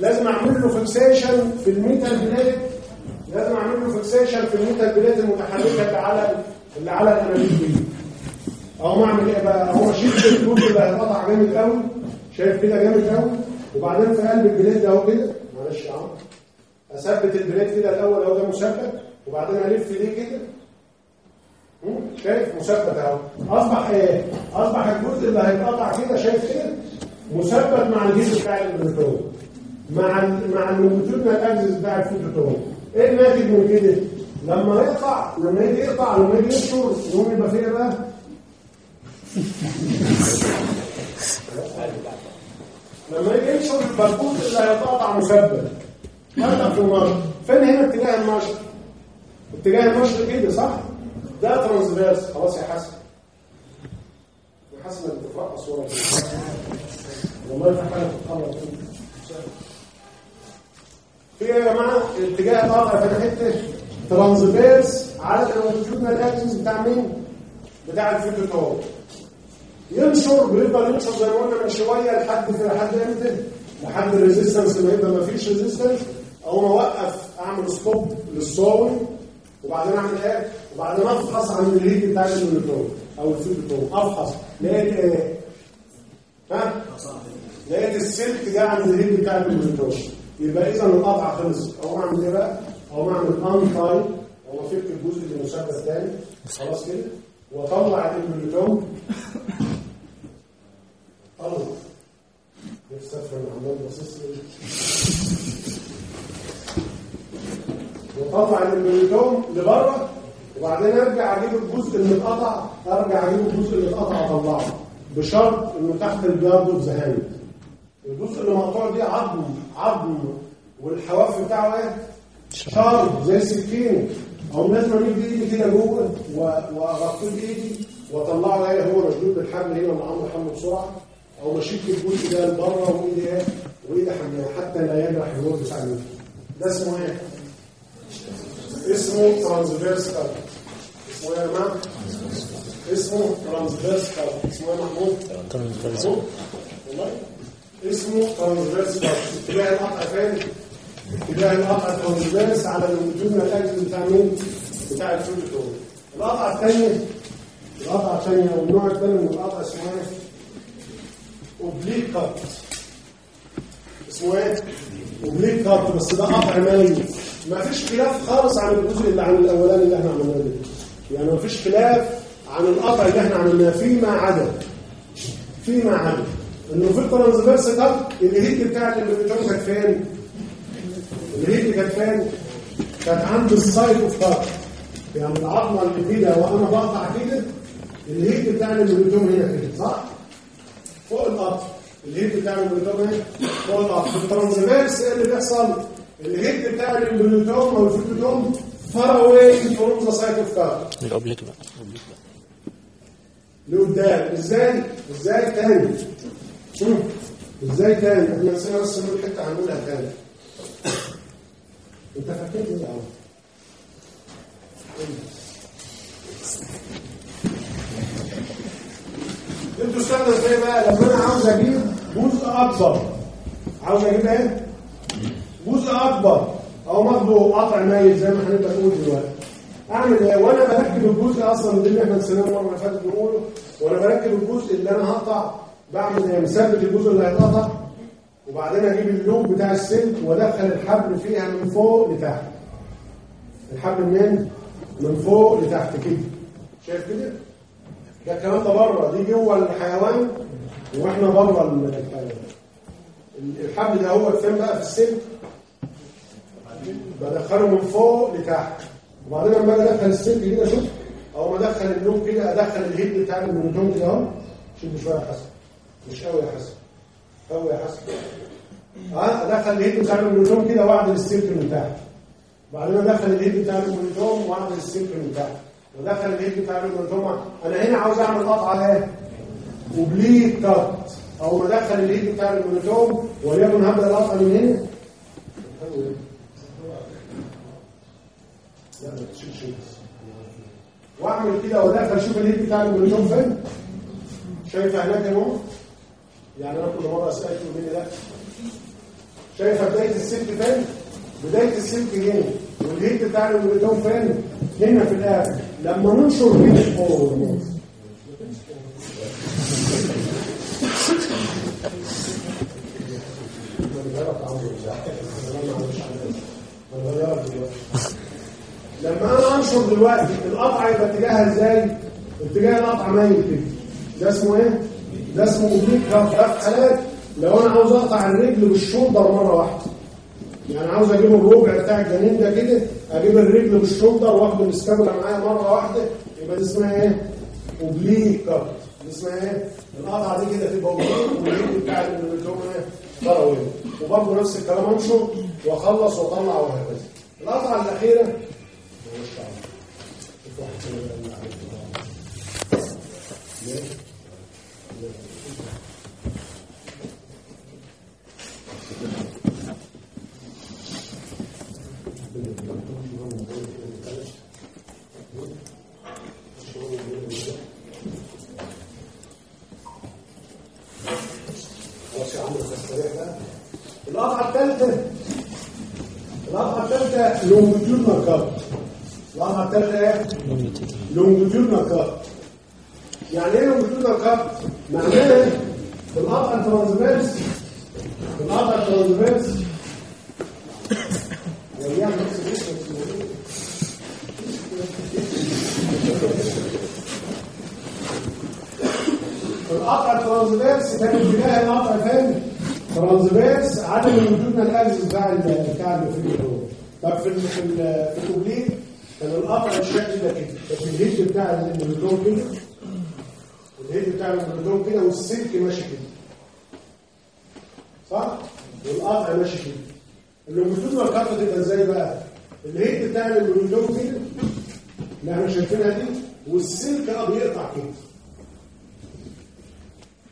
لازم أعمل له fixation في ال metal plate لازم أعمل له fixation في ال metal plate المتحركة اللي على اللي على الانابيب دي. أقوم أعمل إيه بقى؟ أقوم أشيل الجزء اللي هيتقطع جامد قوي شايف كده جامد قوي وبعدين في قلب ال plate أهو كده. معلش يا عمرو أثبت ال plate كده الأول أهو ده مثبت. وبعدين ألف دي كده؟ شايف؟ مثبت أهو. أصبح إيه؟ أصبح الجزء اللي هيتقطع كده شايف كده؟ مثبت مع الجزء بتاع ال fetotome. مع ال مع ال longitudinal axis بتاع ال fetotome إيه الناتج من كده؟ لما يقطع لما يجي يقطع لما يجي ينشر يقوم يبقى فيه بقى؟ لما يجي يبقى الجزء اللي هيتقطع مثبت هذا في النشر فين هنا اتجاه النشر اتجاه النشر كده صح؟ ده transverse. خلاص يا حسن. يا حسن بتقرا صوره. والله في حاجة بتتقرا في يا جماعة اتجاه القطع في حتة؟ transverse. على ال longitudinal axis بتاع مين؟ بتاع ال fetotome ينشر بيفضل ينشر زي ما قلنا من شوية لحد في لحد إمتى لحد ال resistance ما يبقى ما فيش resistance. اقوم اوقف أعمل stop لل sawing. وبعدين أعمل إيه؟ وبعدين أفحص عن ال head بتاع ال embryotome أو ال fetotome أفحص. لقيت إيه؟ ها؟ لقيت السلك جه عند ال head بتاع ال embryotome يبقى إذا القطعة خلصت. أو أعمل إيه بقى؟ أو أعمل ان تايم أو أفك الجزء اللي مثبت تاني. خلاص كده. وأطلع المونيتور طلع نفسي افهم عمال لبره وبعدين أرجع أجيب الجزء اللي اتقطع أرجع أجيب الجزء اللي اتقطع اطلعه بشرط إنه تحت الجارد اوف ذا الجزء اللي مقطوع دي عظم عظم والحواف بتاعه إيه؟ sharp زي السكين. أو لازم أجيب بايدي كده جوه واغطيه بإيدي واطلعه إيه؟ هو مشدود بالحبل هنا مع عمرو حمل بسرعة أو بشيك الجزء ده لبره وايدي إيه؟ وايدي حمل حتى لا يجرح ال wall بتاع الوجه ده اسمه إيه؟ اسمه transverse cut اسمه إيه يا جماعة؟ اسمه transverse cut اسمه إيه محمود؟ transverse؟ والله اسمه transverse cut اتجاه القطع فين؟ اتجاه القطع transverse على الوجود الاكسس بتاع مين؟ بتاع ال fetotome القطعه الثانية القطعه الثانية أو النوع الثاني من القطع اسمه إيه؟ oblique cut اسمه إيه؟ oblique cut بس ده قطع مايل ما فيش خلاف خالص عن الجزء اللي عن الاولاني اللي إحنا عملناه ده يعني ما فيش خلاف عن القطع اللي إحنا عملناه فيما عدا فيما عدا انه في الترانسفيرس كات الهيد بتاع الامبريتور كانت فين؟ الهيد كانت فين؟ كانت عند ال site of cut يعني العظمه اللي كده وأنا بقطع كده الهيد بتاع الامبريتور هنا كده صح؟ فوق القطر الهيد بتاع الامبريتور هنا فوق القطر في الترانسفيرس إيه اللي بيحصل؟ ال head بتاع ال embryotome أو ال fetotome far away from the site of cut ال oblique بقى. لقدام إزاي إزاي تاني. إزاي تاني إحنا نسينا بس نقول حتة هنقولها تاني أنت فاكر إيه عم أنتوا استنوا إزاي بقى؟ لما أنا عاوز أجيب جزء اكبر. عاوز أجيب إيه؟ جزء اكبر. أو ماخده قطع ميت زي ما هنبقى نقول دلوقتي. اعمل إيه؟ وأنا بركب الجزء أصلا اللي إحنا نسيناه المره اللي فاتت بنقوله وأنا بركب الجزء اللي أنا هقطع بعمل إيه؟ مثبت الجزء اللي هيتقطع وبعدين أجيب اللوب بتاع السلك وادخل الحبل فيها من فوق لتحت. الحبل منين؟ من فوق لتحت كده. شايف كده؟ ده الكلام ده بره. دي جوه الحيوان وإحنا بره الحيوان الحبل ده هو فين بقى في السلك بدخله من فوق لتحت. وبعدين لما أدخل السلك كده شوف أو أدخل ال loop كده أدخل ال head بتاع ال embryotome كده أهو. شوف شوية حسن مش قوي يا حسن قوي يا حسن أدخل ال head بتاع ال embryotome كده واعدل السلك من تحت. بعدين أدخل ال head بتاع ال embryotome واعدل السلك من تحت. وادخل ال head بتاع ال embryotome أنا هنا عاوز أعمل قطعة إيه oblique cut أو ما ادخل ال head بتاع ال embryotome وليكن هبدأ القطعة من هنا. لا ما تشيلش. وأعمل كده وادخل أشوف ال head بتاع ال embryotome فين. شايفه هناك يا يعني أنا كل مرة أسألك تقول لي لا. شايفه بداية السلك فين؟ بداية السلك هنا. وال head بتاع ال embryotome فين هنا في الآخر لما ننشر back forward لما أنا انشر دلوقتي القطعة يبقى اتجاهها إزاي؟ اتجاه القطعة مايل كده. ده اسمه إيه؟ ده اسمه oblique cut ده في حالات. لو أنا عاوز اقطع الرجل بال shoulder مره واحدة. يعني عاوز أجيب الربع بتاع الجنين ده كده أجيب الرجل بال shoulder واخد ال scapula معايا مرة واحدة يبقى دي اسمها إيه؟ oblique دي اسمها إيه؟ القطعة دي كده تبقى oblique والرجل بتاع الجنين إيه؟ وبرضه نفس الكلام أنشر وأخلص وأطلع وهكذا القطعة الأخيرة مالوش دعوة. شوف واحد كده بقى اللي عارف. ليه؟ خلاص يا عم التسريح ده القطعه الثالثه القطعه الثالثه لونجيتيودنال كات القطعه الثالثه إيه؟ longitudinal cut يعني إيه longitudinal cut؟ معناها في القطعه ال transverse في القطعه ال transverse ويعمل نفس الاسم بس موجود. في القطع ال transverse كان اتجاه القطع فين؟ transverse عدم وجود من الاجز بتاع بتاع ال fetotome طب في ال في في ال oblique كان القطع الشكل ده كده. كان الهيد بتاع الامبريدون كده الهيد بتاع الامبريدون كده والسلك ماشي كده. صح؟ والقطع ماشي كده. ال embryotome والقطع تبقى إزاي بقى؟ ال head بتاع ال embryotome كده اللي إحنا شايفينها دي والسلك آه بيقطع كده.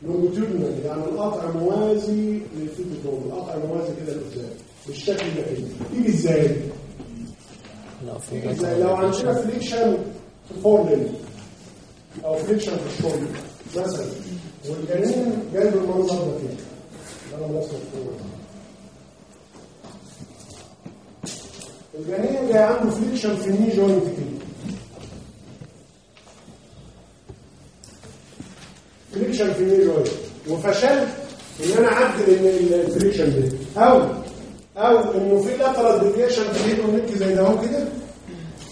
longitudinal يعني القطع موازي لل fetotome القطع موازي كده لقدام بالشكل ده كده تيجي إزاي؟ لو عندنا flexion في ال forelimb أو flexion في ال shoulder مثلا والجنين جايب المنظر ده كده. ده أنا رسمه فوق الجنين جاي عنده flexion في ال knee joint كده. flexion في ال knee joint وفشلت إن أنا أعدل ال- ال flexion ده أو أو إنه في lateral deviation في وال neck زي ده أهو كده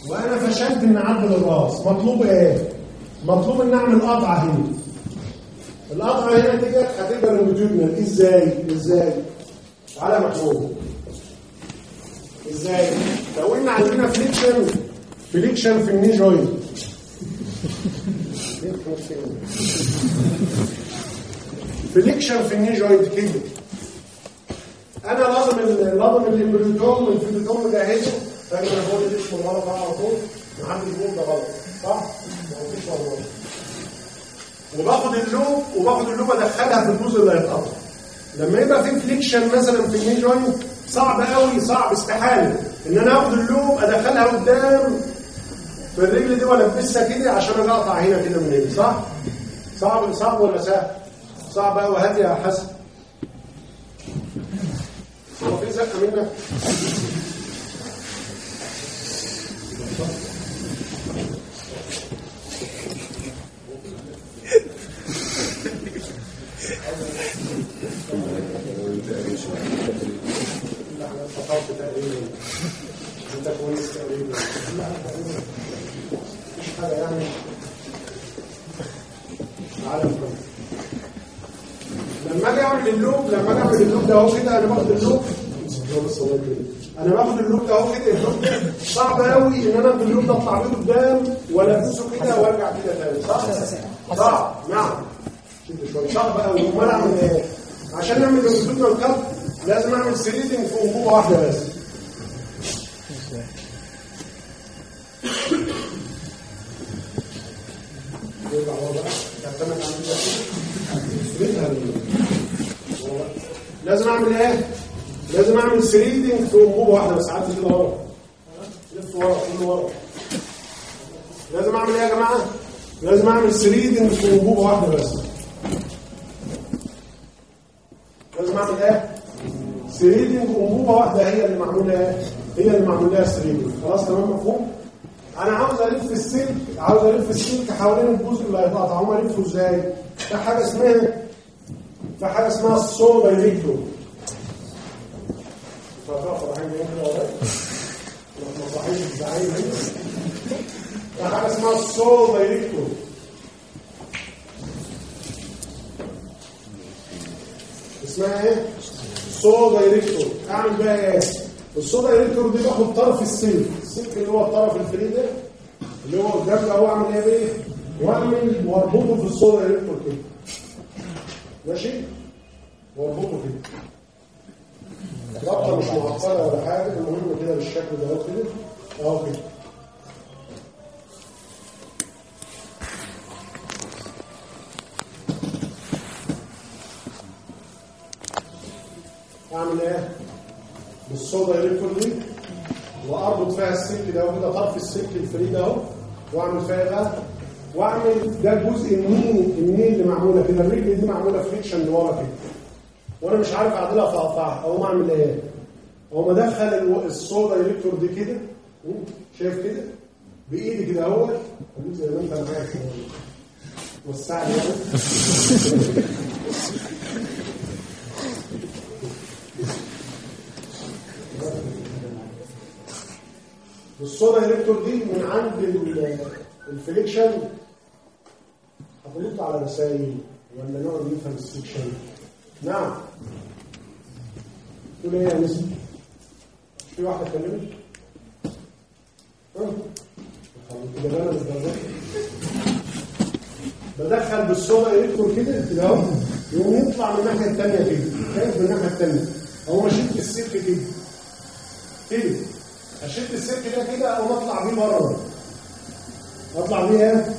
وأنا فشلت إن أعدل الراس مطلوب إيه؟ مطلوب إن أعمل قطعة هنا القطعة هنا دي هتبقى longitudinal إزاي؟ إزاي؟ على محمود إزاي؟ لو إن عندنا flexion flexion في ال knee joint flexion في ال knee joint كده أنا لازم لازم ال embryotome ال fetotome مجهزه فاجي أنا بقول الاسم الغلط ده على طول عندي الجول ده غلط صح؟ ما فيش غلط وباخد ال loop وباخد ال loop ادخلها في الجزء اللي هيتقطع لما يبقى في flexion مثلا في ال knee joint صعب قوي صعب استحاله ان أنا اخد ال loop ادخلها قدام في الرجل دي والبسها كده عشان أجي أقطع هنا كده من هنا صح؟ صعب صعب ولا سهل؟ صعب قوي هات يا حسن هو في زقة منك؟ أنا تقريبا انت كويس تقريبا حاجة يعني عالم لما أجي اعمل ال loop لما أجي اعمل ال loop ده اهو كده أنا باخد ال loop. أنا باخد ال loop ده اهو كده ال loop ده صعب قوي إن أنا اخد ال loop ده اطلع بيه قدام والبسه كده وأرجع كده تاني. صح؟ صعب. نعم. شد شوية. صعب قوي امال أعمل إيه؟ عشان أعمل ال loop ال cut لازم أعمل threading في انبوبه واحدة بس. لازم اعمل إيه؟ لازم اعمل threading في انبوبه واحدة بس عدي كده ورا لف ورا كله ورا لازم اعمل إيه يا جماعة؟ لازم اعمل threading في انبوبه واحدة بس لازم اعمل إيه؟ threading انبوبه واحدة هي اللي معمولة؟ هي اللي معمول لها threading خلاص تمام مفهوم؟ أنا عاوز الف السلك عاوز الف السلك حوالين الجزء اللي هيتقطع هم الفه إزاي؟ في حاجة اسمها في حاجة اسمها ال saw الزعيم في حاجة اسمها ال saw director اسمها إيه؟ saw director اعمل بقى إيه؟ ال saw director دي باخد طرف السلك. السلك اللي هو الطرف ال free ده اللي هو قدام ده هو أعمل إيه بيه؟ وأعمل وأربطه في السو دايركتور كده. ماشي؟ وأربطه كده. رابطه مش معقده ولا حاجة المهم كده بالشكل ده أهو كده. أهو كده. أعمل إيه؟ بالصودا الكترون دي واربط فيها السلك ده وكده طرف السلك الفري ده أهو. واعمل فيها إيه بقى؟ واعمل ده جزء النين النين اللي معمولة كده. الرجل دي معمولة فريكشن لورا كده. وأنا مش عارف أعدلها فاقطعها اقوم أعمل إيه؟ اقوم ادخل الو- الصودا الكترور دي كده. شايف كده؟ بإيدي كده أهو. زي ما انت معايا كده وسعني والصودا الكترور دي من عند ال- الفريكشن. هتنط على رسائل ولا نقعد نفهم السكشن نعم. تقول إيه يا نسبة في واحدة كلمت بالدرجات بدخل بالصودا الكترون كده كده اهو يقوم يطلع من الناحية التانية كده. شايف من الناحية التانية. اهو ما شلت السلك كده. كده أشد السلك ده كده اقوم أطلع بيه بره أطلع بيه إيه؟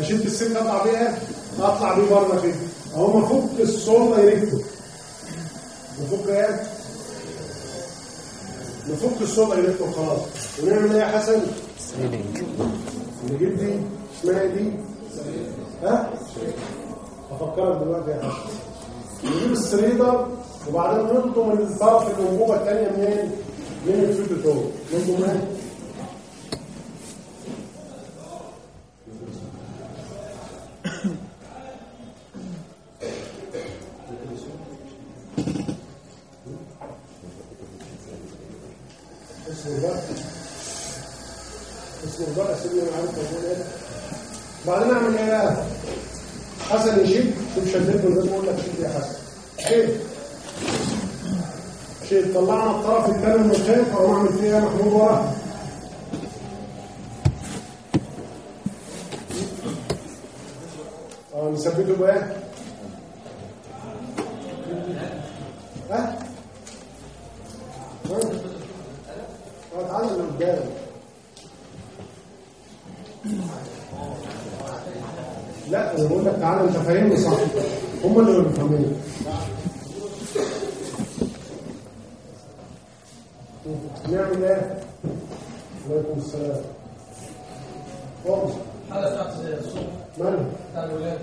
أشد السلك أطلع بيه إيه؟ أطلع بيه بره كده أهو نفك ال saw director نفك إيه؟ نفك ال saw director خلاص ونعمل إيه يا حسن؟ ceiling نجيب دي اسمها دي ها أفكرك دلوقتي يا حسن نجيب السريدر وبعدين نلطم الطرف الانبوبه الثانية منين من بقى سيدنا أنا عارف موجود إيه بعدين اعمل إيه بقى؟ حسن يشد شوف ما بقول لك شد يا حسن. شد شد طلعنا الطرف الثاني من الخيط أو اعمل فيه إيه محمود ورا آه نثبته بايه ها؟ آه تعالى لا أنا بقول لك تعالى أنت فاهمني صح؟ هم اللي بيفهموني نعمل إيه؟ عليكم السلام حالة بتاعت الصوت مالها؟ بتاع الولاد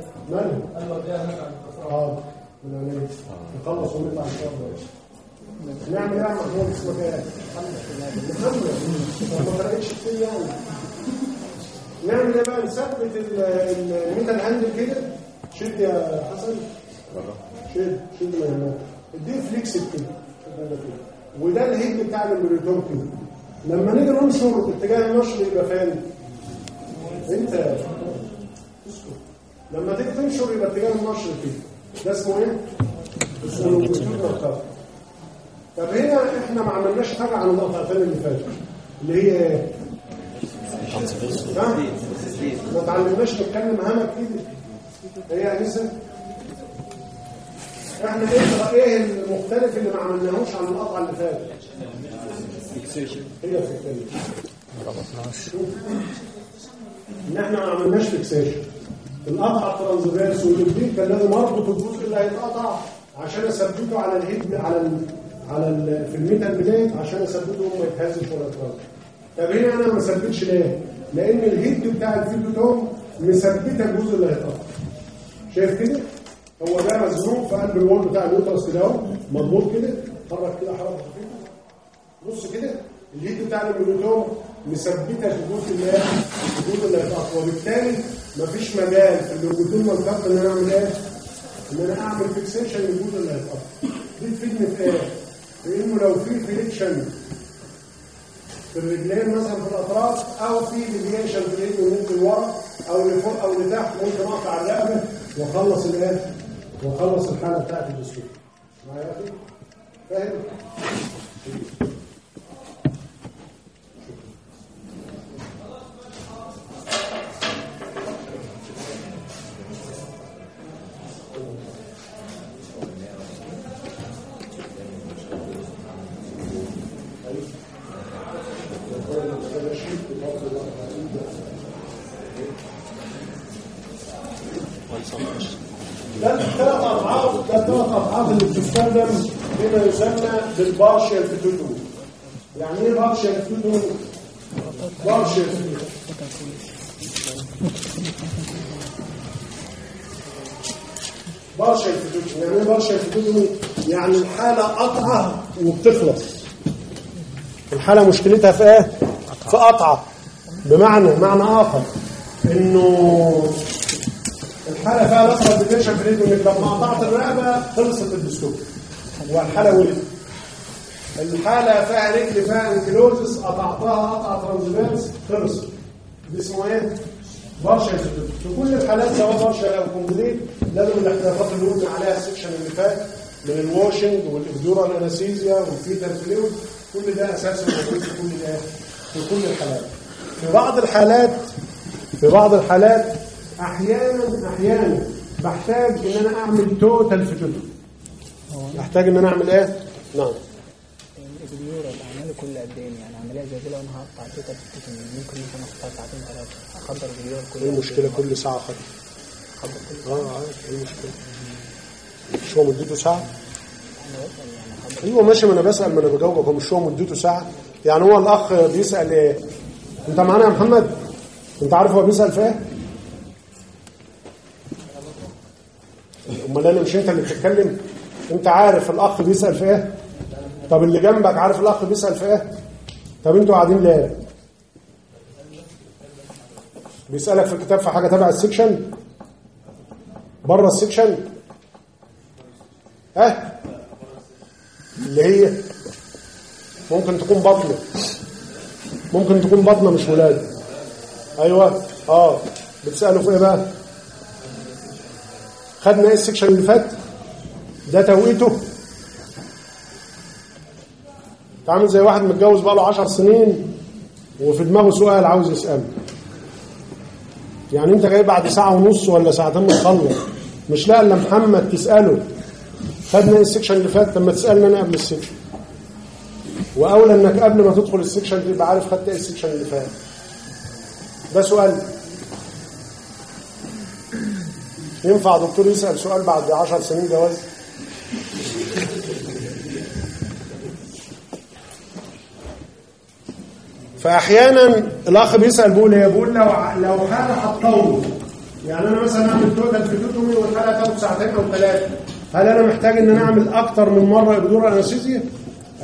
وديها هناك الكفار حاضر من عينيك نخلص ونطلع ان شاء الله نعمل إيه يا محمود اسمك إيه؟ محمد طب ما فرقتش يعني نعمل إيه بقى نثبت ال- ال- ال metal handle كده شد يا حسن شد شد ما يهمك اديه flex كده وده ال head بتاع ال embryotome كده لما نيجي ننشر اتجاه النشر يبقى فين؟ انت. لما تيجي تنشر يبقى اتجاه النشر كده ده اسمه إيه؟ اسمه طب هنا إحنا ما عملناش حاجة عن النقطتين اللي فاتوا اللي هي إيه؟ ما تعلمناش نتكلم همك كده هي انسه إحنا إيه إيه المختلف اللي ما عملناهوش عن القطعه اللي فاتت هي فكرة ان إحنا ما عملناش fixation القطعه ال transverse والاثنين كان لازم أربط الجزء اللي هيتقطع عشان أثبته على ال head على ال على ال في ال metal plate عشان أثبته وما يتهزش ولا يترد طب هنا أنا ما ثبتش ليه؟ لأن ال head بتاع ال fetotome مثبته الجزء اللي هيتقطع. شايف كده؟ هو ده مزنوق في قلب ال wall بتاع ال uterus كده اهو مضبوط كده حرك كده حركة خفيفة بص كده ال head بتاع ال embryotome مثبتة الجزء الجزء اللي هيتقطع وبالتالي مفيش مجال في ال longitudinal cut إن أنا أعمل إيه؟ إن أنا أعمل فيكسيشن للوجود اللي هيتقطع دي تفيدني في إيه؟ في انه لو في flexion في الرجلين مثلا في الأطراف أو في deviation في ال head وننزل ورا أو لفوق أو لتحت ممكن أقطع الرقبه وأخلص الإيه؟ واخلص الحالة بتاعت ال dystocia معايا يا أخي؟ فاهم؟ بال partial fetotomy يعني إيه partial fetotomy؟ partial partial fetotomy يعني إيه partial fetotomy؟ يعني الحالة قطعه وبتخلص. الحالة مشكلتها في إيه؟ في قطعه بمعنى معنى آخر. إنه الحالة فيها deviation في ال head انك لما قطعت الرقبة خلصت ال dystocia. والحالة ولدت. الحالة فيها رجل فيها ankylosis قطعتها قطع transverse خلصت دي اسمه إيه؟ partial في كل الحالات سواء partial أو complete لازم الاحتياطات اللي قلنا عليها ال section اللي فات من ال washing وال epidural anesthesia وال fetal fluid كل ده اساسي موجود في كل ده في كل الحالات. في بعض الحالات في بعض الحالات أحيانا أحيانا بحتاج إن أنا أعمل total fetotomy بحتاج إن أنا أعمل إيه؟ نعم. ال epidural اعمله كل قد إيه؟ يعني عملية زي دي لو أنا هقطع تفتكر ممكن مثلا اقطع ساعتين ثلاثة اخدر ال epidural كل إيه المشكلة؟ كل ساعة خد اخدر كل آه عارف إيه المشكلة؟ مش هو مدته ساعة؟ يعني أيوه ماشي ما أنا بسأل ما أنا بجاوبك. هو مش هو مدته ساعة؟ يعني هو الأخ بيسأل إيه؟ أنت معانا يا محمد؟ أنت عارف هو بيسأل في إيه؟ أمال أنا مش أنت اللي بتتكلم؟ أنت عارف الأخ بيسأل في إيه؟ طب اللي جنبك عارف الأخ بيسأل في إيه؟ طب أنتوا قاعدين ليه؟ بيسألك في الكتاب في حاجة تبع ال section بره ال section ها اللي هي ممكن تكون بطنه. ممكن تكون بطنه مش ولاده أيوه. آه. بتسأله في إيه بقى؟ خدنا إيه السكشن اللي فات؟ ده توقيته تعمل زي واحد متجوز بقاله عشر سنين وفي دماغه سؤال عاوز يسأله. يعني انت جاي بعد ساعة ونص ولا ساعتين متخلص مش لاقي إلا محمد تسأله. خدنا ال section اللي فات لما تسألني أنا قبل ال section. وأولى إنك قبل ما تدخل ال section تبقى عارف خدت إيه ال section اللي فات. ده سؤال. ينفع دكتور يسأل سؤال بعد عشر سنين جواز؟ فأحيانا الأخ بيسأل بيقول إيه؟ بيقول لو لو حالة هتطول يعني أنا مثلا أعمل total fetotomy والحالة تاخد ساعتين أو ثلاثة. هل أنا محتاج إن أنا أعمل أكتر من مرة epidural anesthesia؟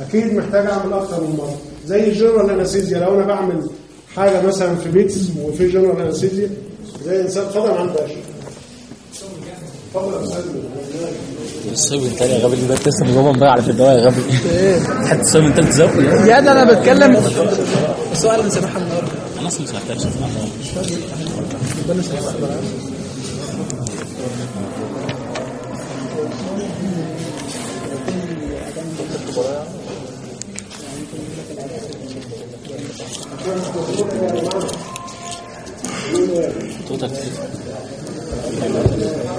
أكيد محتاج أعمل أكتر من مرة. زي ال general anesthesia. لو أنا بعمل حاجة مثلا في pets وفي general anesthesia زي انسان اتفضل يا باشا اتفضل يا غبي ده لسه من جوه مضيع في الدواء يا غبي. حتى الصيب التالت زوي يا ده أنا بتكلم. السؤال اللي سامحها النهارده أنا أصلا ما سمعتهاش توتال كتير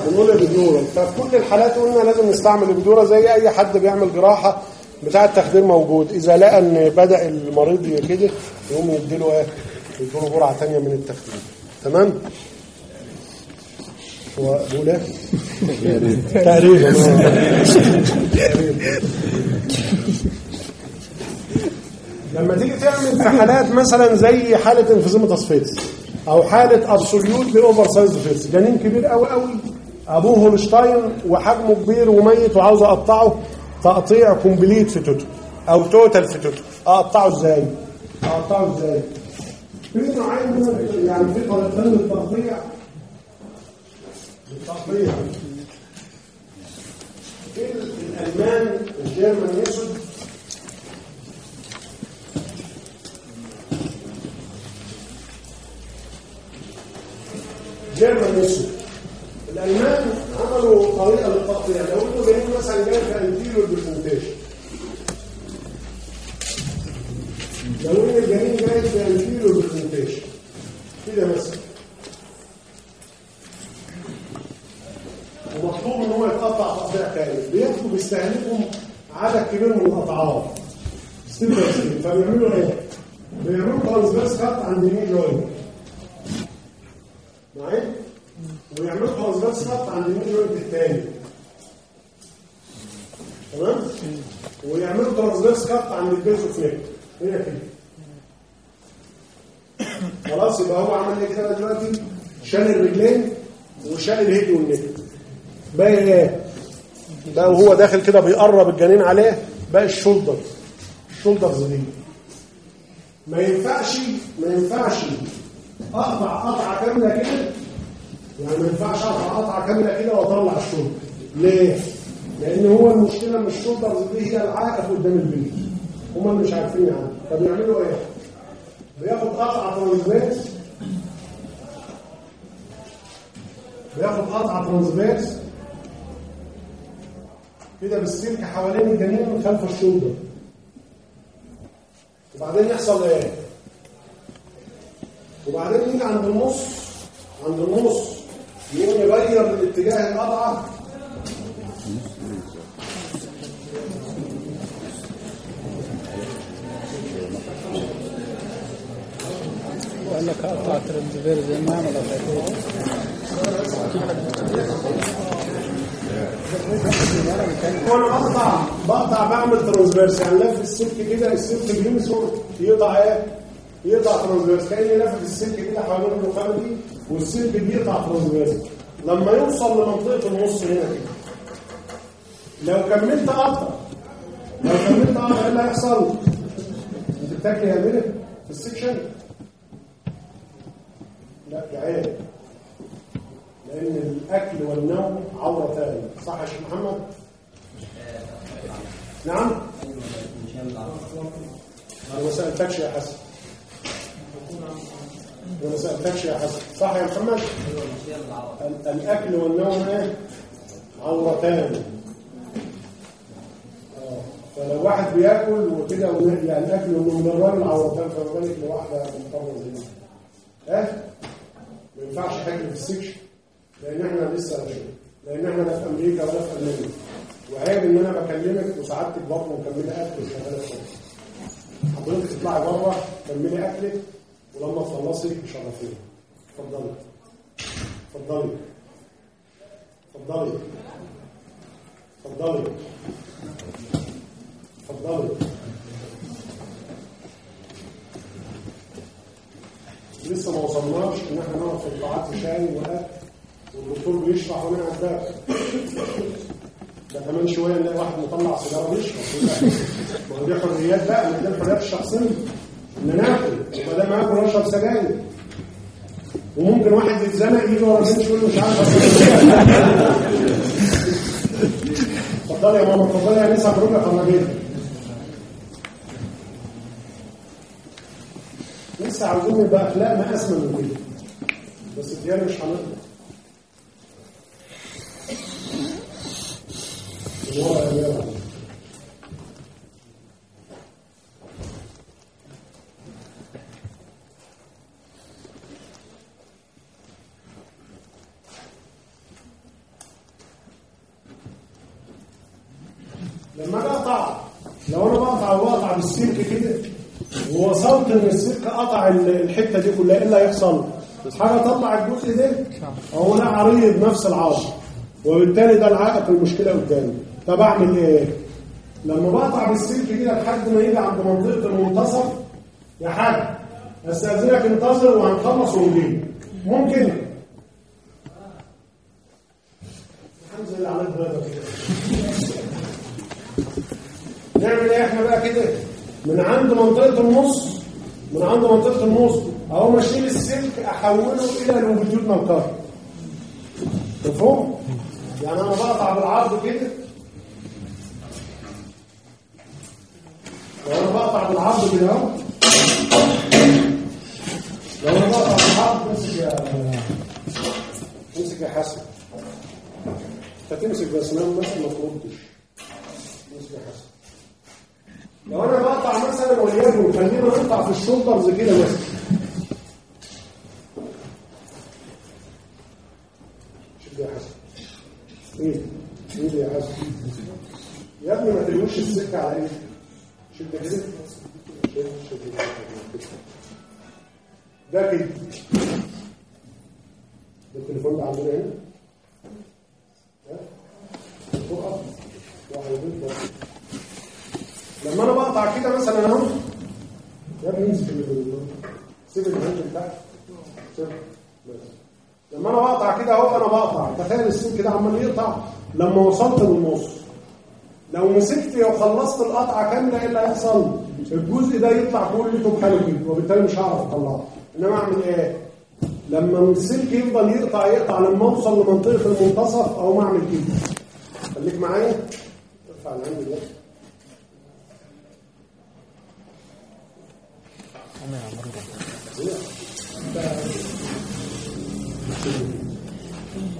بنقول البدوره ففي كل الحالات قلنا لازم نستعمل البدوره زي أي حد بيعمل جراحة بتاع التخدير موجود. إذا لقى إن بدأ المريض كده يقوم يديله إيه؟ يديله جرعة ثانية من التخدير. تمام؟ هو بيقول إيه؟ تقريبا لما تيجي تعمل في حالات مثلا زي حالة emphysematous fetus أو حالة absolutely oversized fetus جنين كبير قوي قوي أبوه هولشتاين وحجمه كبير وميت وعاوز أقطعه. تقطيع complete fetotomy. أو total fetotomy. أقطعه إزاي؟ أقطعه إزاي؟ في نوعين من يعني في طريقتين للتقطيع. للتقطيع. في ال- الألمان ال German method German method الألمان عملوا طريقة للتقطيع لو أنتوا جايين مثلا جاي في anterior presentation لو ان الجنين جاي في anterior presentation كده مثلا ومطلوب إن هو يتقطع تقطيع كامل بياخدوا بيستهلكوا عدد كبير من القطعات step فبيعملوا إيه؟ بيعملوا transverse cut عند ال knee joint معايا؟ ويعملوا transverse cut عند ال knee joint الثاني تمام؟ ويعملوا transverse cut عند ال base of neck هنا كده خلاص يبقى هو عمل إيه كده دلوقتي؟ شال الرجلين وشال ال head وال neck بقى إيه؟ بقى وهو داخل كده بيقرب الجنين عليه بقى ال shoulder ال shoulders دي ما ينفعش ما ينفعش أقطع قطعة كاملة كده. يعني ما ينفعش أقطع قطعة كاملة كده وأطلع ال shoulder ليه؟ لأن هو المشكلة مش ال shoulders دي هي العائق قدام البيت. هم مش عارفين يعني. فبيعملوا إيه؟ بياخد قطعة transverse بياخد قطعة transverse كده بالسلك حوالين الجنين خلف الشولدر وبعدين يحصل إيه؟ وبعدين يجي عند النص. عند النص. يقوم يغير من اتجاه القطعه وقال لك أقطع ترانزفير زي ما عمل وأنا بقطع بقطع بعمل transverse يعني لف السلك كده السلك بيمسك يقطع إيه؟ يقطع transverse كأني لافف السلك كده حوالين الرخامه دي والسلك بيقطع transverse لما يوصل لمنطقة النص هنا كده لو كملت قطع لو كملت قطع إيه اللي هيحصل؟ انت بتاكل يا ملك في ال section؟ لا ده عيب لأن الأكل والنوم عورتان صح يا شيخ محمد؟ نعم؟ ما سألتكش يا حسن أنا ما سألتكش يا حسن صح يا محمد؟ ال- الأكل والنوم إيه؟ عورتان آه. فلو واحد بياكل وكده يعني الأكل والنوم ده عورتان فما بالك لواحدة محترمة زي دي ها؟ ما ينفعش حاجة في السكشن لأن إحنا لسه لأن إحنا لا في أمريكا ولا في المانيا وعيب إن أنا بكلمك وسعادتك برضه مكمله اكل وشغاله شغل حضرتك تطلعي بره كملي أكلك ولما تخلصي شرفيني اتفضلي اتفضلي اتفضلي اتفضلي اتفضلي لسه ما وصلناش إن إحنا نقعد في القاعات في شاي واكل والدكتور بيشرح وأنا قاعد ده كمان شوية نلاقي واحد مطلع سيجارة بيشرب ما هو دي حريات بقى دي الحريات الشخصيه ان ناكل. وما دام اكل واشرب سجاير. وممكن واحد يتزنق يجي ورا البنت يقول له مش عارف أصل. اتفضلي يا ماما اتفضلي يا نسا خروجه خرجيه لسه عاوزين نبقى أخلاق ما أسمى من كده بس الديانة مش هنقدر الله يا لما أنا اقطع لو أنا بقطع وبقطع بالسلك كده ووصلت إن السلك قطع ال- الحتة دي كلها إيه اللي هيحصل؟ حاجة تطلع الجزء ده هو ده عريض نفس العظم وبالتالي ده العائق المشكلة قدامي طب أعمل إيه؟ لما بقطع بالسلك كده لحد ما يجي عند منطقة المنتصف يا حاج أستأذنك انتظر وهنخلص ونجيب ممكن الحمد لله على كده نعمل إيه إحنا بقى كده؟ من عند منطقة النص من عند منطقة النص أهو ما اشيل السلك أحوله إلى لونجيتيودنال كارت مفهوم؟ يعني أنا بقطع بالعرض كده. لو أنا بقطع بالعرض كده أهو. لو أنا بقطع بالعرض امسك يا امسك يا حسن. هتمسك بس بس ما تردش. امسك يا حسن. لو أنا بقطع مثلا وليكن خلينا نقطع في الشولدرز كده مثلا شد يا حسن إيه؟ إيه يا حسن يا ابني ما تلوش السكة على إيه شد شد كده. ده كده. ده التليفون ده عندنا هنا ها؟ تقف واحد اتنين تلاته بقطع كده مثلا اهو امسك ال- سيب الهاند بتاعك لما أنا بقطع كده أهو أنا بقطع. تخيل السلك كده عمال يقطع. لما وصلت للنص. لو مسكت وخلصت القطعة كاملة إيه اللي هيحصل؟ الجزء ده يطلع كله بحاله كده وبالتالي مش هعرف أطلعه. إنما أعمل إيه؟ لما السلك يفضل يقطع يقطع لما أوصل لمنطقة المنتصف أو ما أعمل كده. خليك معايا. ارفع الهاند ده أنا يا مرجع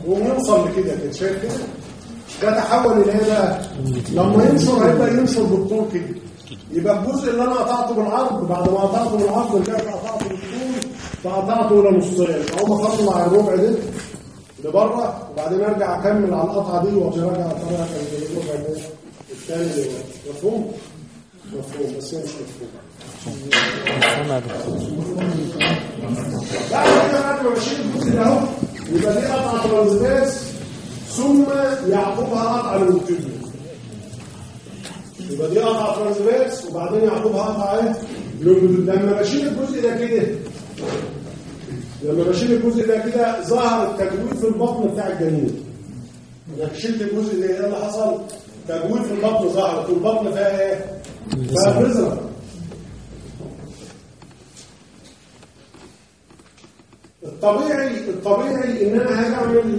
ونوصل لكده كده شايف كده؟ ده تحول إلى إيه لما ينشر هيبقى ينشر بالطول كده. يبقى الجزء اللي أنا قطعته بالعرض بعد ما قطعته بالعرض رجعت قطعته بالطول فقطعته إلى نصين اقوم اطلع الربع ده لبره وبعدين أرجع أكمل على القطعة دي وارجع اطلع الربع ده الثاني. مفهوم؟ مفهوم بس هي مش مفهوم أنا دكتور بعد كده بعد ما بشيل الجزء ده اهو يبقى دي قطعه transverse ثم يعقبها قطعه longitudinal يبقى دي قطعه transverse وبعدين يعقبها قطعه إيه؟ لما بشيل الجزء ده كده لما بشيل الجزء ده كده ظهر التجويف في البطن بتاع الجنين انك شلت الجزء ده إيه اللي حصل؟ تجويف في البطن ظهرت والبطن فيها إيه؟ فيها viscera الطبيعي الطبيعي ان أنا هاجي اعمل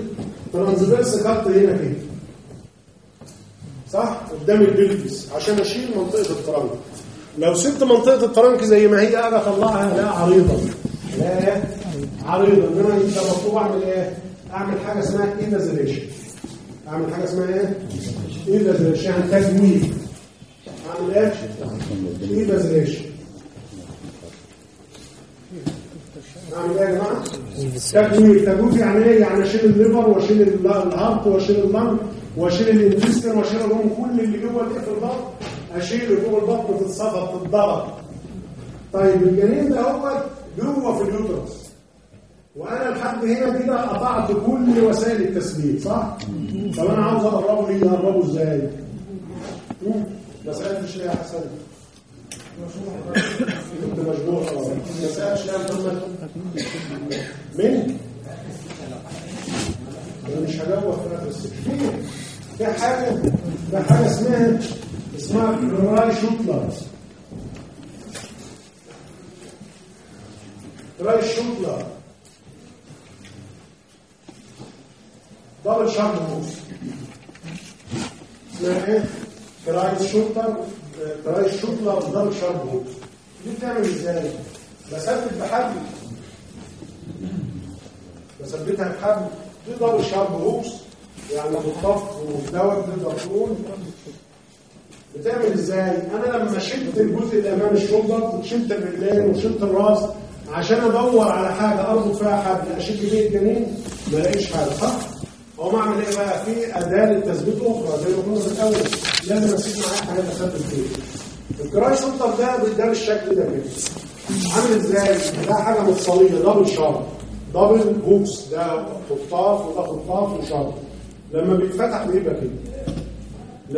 transverse cut هنا كده صح؟ قدام ال pelvis عشان أشيل منطقة ال trunk. لو سبت منطقة ال trunk زي ما هي أجي اطلعها لا عريضة. لا عريضة. إنما انت مطلوب اعمل إيه؟ أعمل حاجة اسمها evisceration أعمل حاجة اسمها إيه؟ evisceration يعني تجويف أعمل إيه؟ evisceration اعمل إيه يعني إيه يعني اشيل ال liver واشيل ال- ال heart واشيل ال lung واشيل ال intestine واشيل ال rumen كل اللي جوه اللي في البطن اشيله جوه البطن تتصفى تتضرب. طيب الجنين ده هو جوه في ال uterus. وأنا لحد هنا كده قطعت كل وسائل التثبيت صح؟ طب أنا عاوز أقربه ليه؟ أقربه إزاي. ما سالتش ليه يا آه مين أنا مش هجاوب ال section في حاجة في حاجة اسمها اسمها Krey Schottler Krey Schottler double sharp hooks اسمها إيه؟ Krey Schottler Krey Schottler double sharp hooks دي بتعمل إزاي؟ بثبت بحبل بثبتها بحبل دي double sharp hooks يعني بالطف والدواء تقدر تقول بتعمل إزاي؟ أنا لما شلت الجزء اللي امام ال shoulder شلت الرجلين وشلت الراس عشان ادور على حاجة اربط فيها حبل اشد بيه الجنين ما الاقيش حاجة صح؟ اقوم اعمل إيه بقى؟ في اداه للتثبيت أخرى زي ما كنا في الأول لازم اسيب معايا حاجات اثبت فيها. ال Krey Schottler ده ده بالشكل ده كده عامل إزاي؟ ده حاجة مفصليه double sharp double hooks ده خطاف وده خطاف و sharp لما بيتفتح بيبقى كده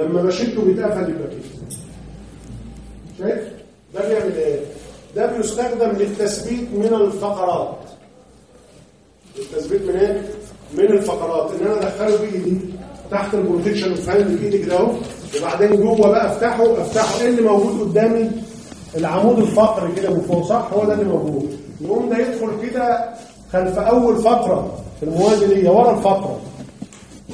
لما بشده بيتقفل يبقى كده شايف؟ ده بيعمل إيه؟ ده بيستخدم للتثبيت من الفقرات التثبيت من إيه؟ من الفقرات إن أنا أدخله بإيدي تحت ال protection of hand بإيدي كده أهو وبعدين جوه بقى افتحه افتحه. إيه اللي موجود قدامي؟ العمود الفقري كده من فوق صح؟ هو ده اللي موجود. يقوم ده يدخل كده خلف أول فقره في الموازي دي ورا الفقرة.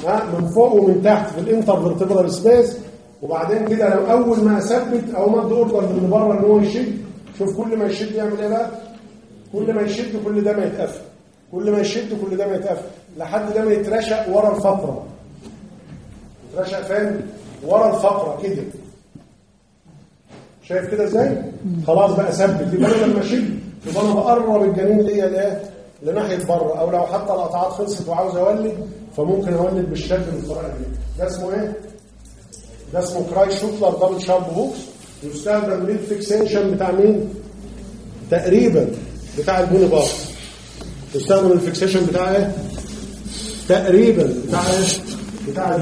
ها؟ من فوق ومن تحت في ال intervertebral space. وبعدين كده لو أول ما أثبت أو ما order من بره إن هو يشد. شوف كل ما يشد يعمل إيه بقى؟ كل ما يشد كل ده ما يتقفل. كل ما يشد كل ده ما يتقفل. لحد ده ما يترشق ورا الفقرة. يترشق فين؟ ورا الفقرة كده. شايف كده إزاي؟ خلاص بقى ثبت. يبقى أنا لما اشد يبقى أنا بقرب الجنين ليا لإيه؟ لناحية بره. أو لو حتى القطعات خلصت وعاوز أولد فممكن أولد بالشد بالطريقة دي ده اسمه إيه؟ ده اسمه Krey Schottler double sharp hooks يستخدم لل fixation بتاع مين؟ تقريبا بتاع ال bony part يستخدم ال fixation بتاع إيه؟ تقريبا بتاع إيه؟ بتاع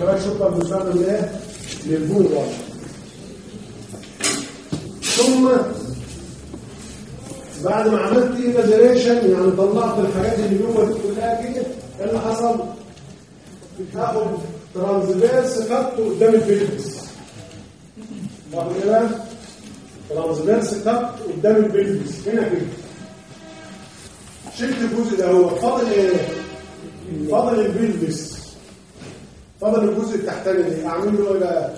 Krey Schottler بيستخدم لايه لل bony part ثم بعد ما عملت evisceration يعني طلعت الحاجات اللي جوه دي كلها كده إيه اللي حصل؟ هاخد transverse خدته قدام ال pelvis واخد إيه بقى؟ transverse خدت قدام ال pelvis هنا كده. شلت الجزء ده هو. فاضل إيه؟ فاضل ال pelvis فاضل الجزء التحتاني ده أعمل له؟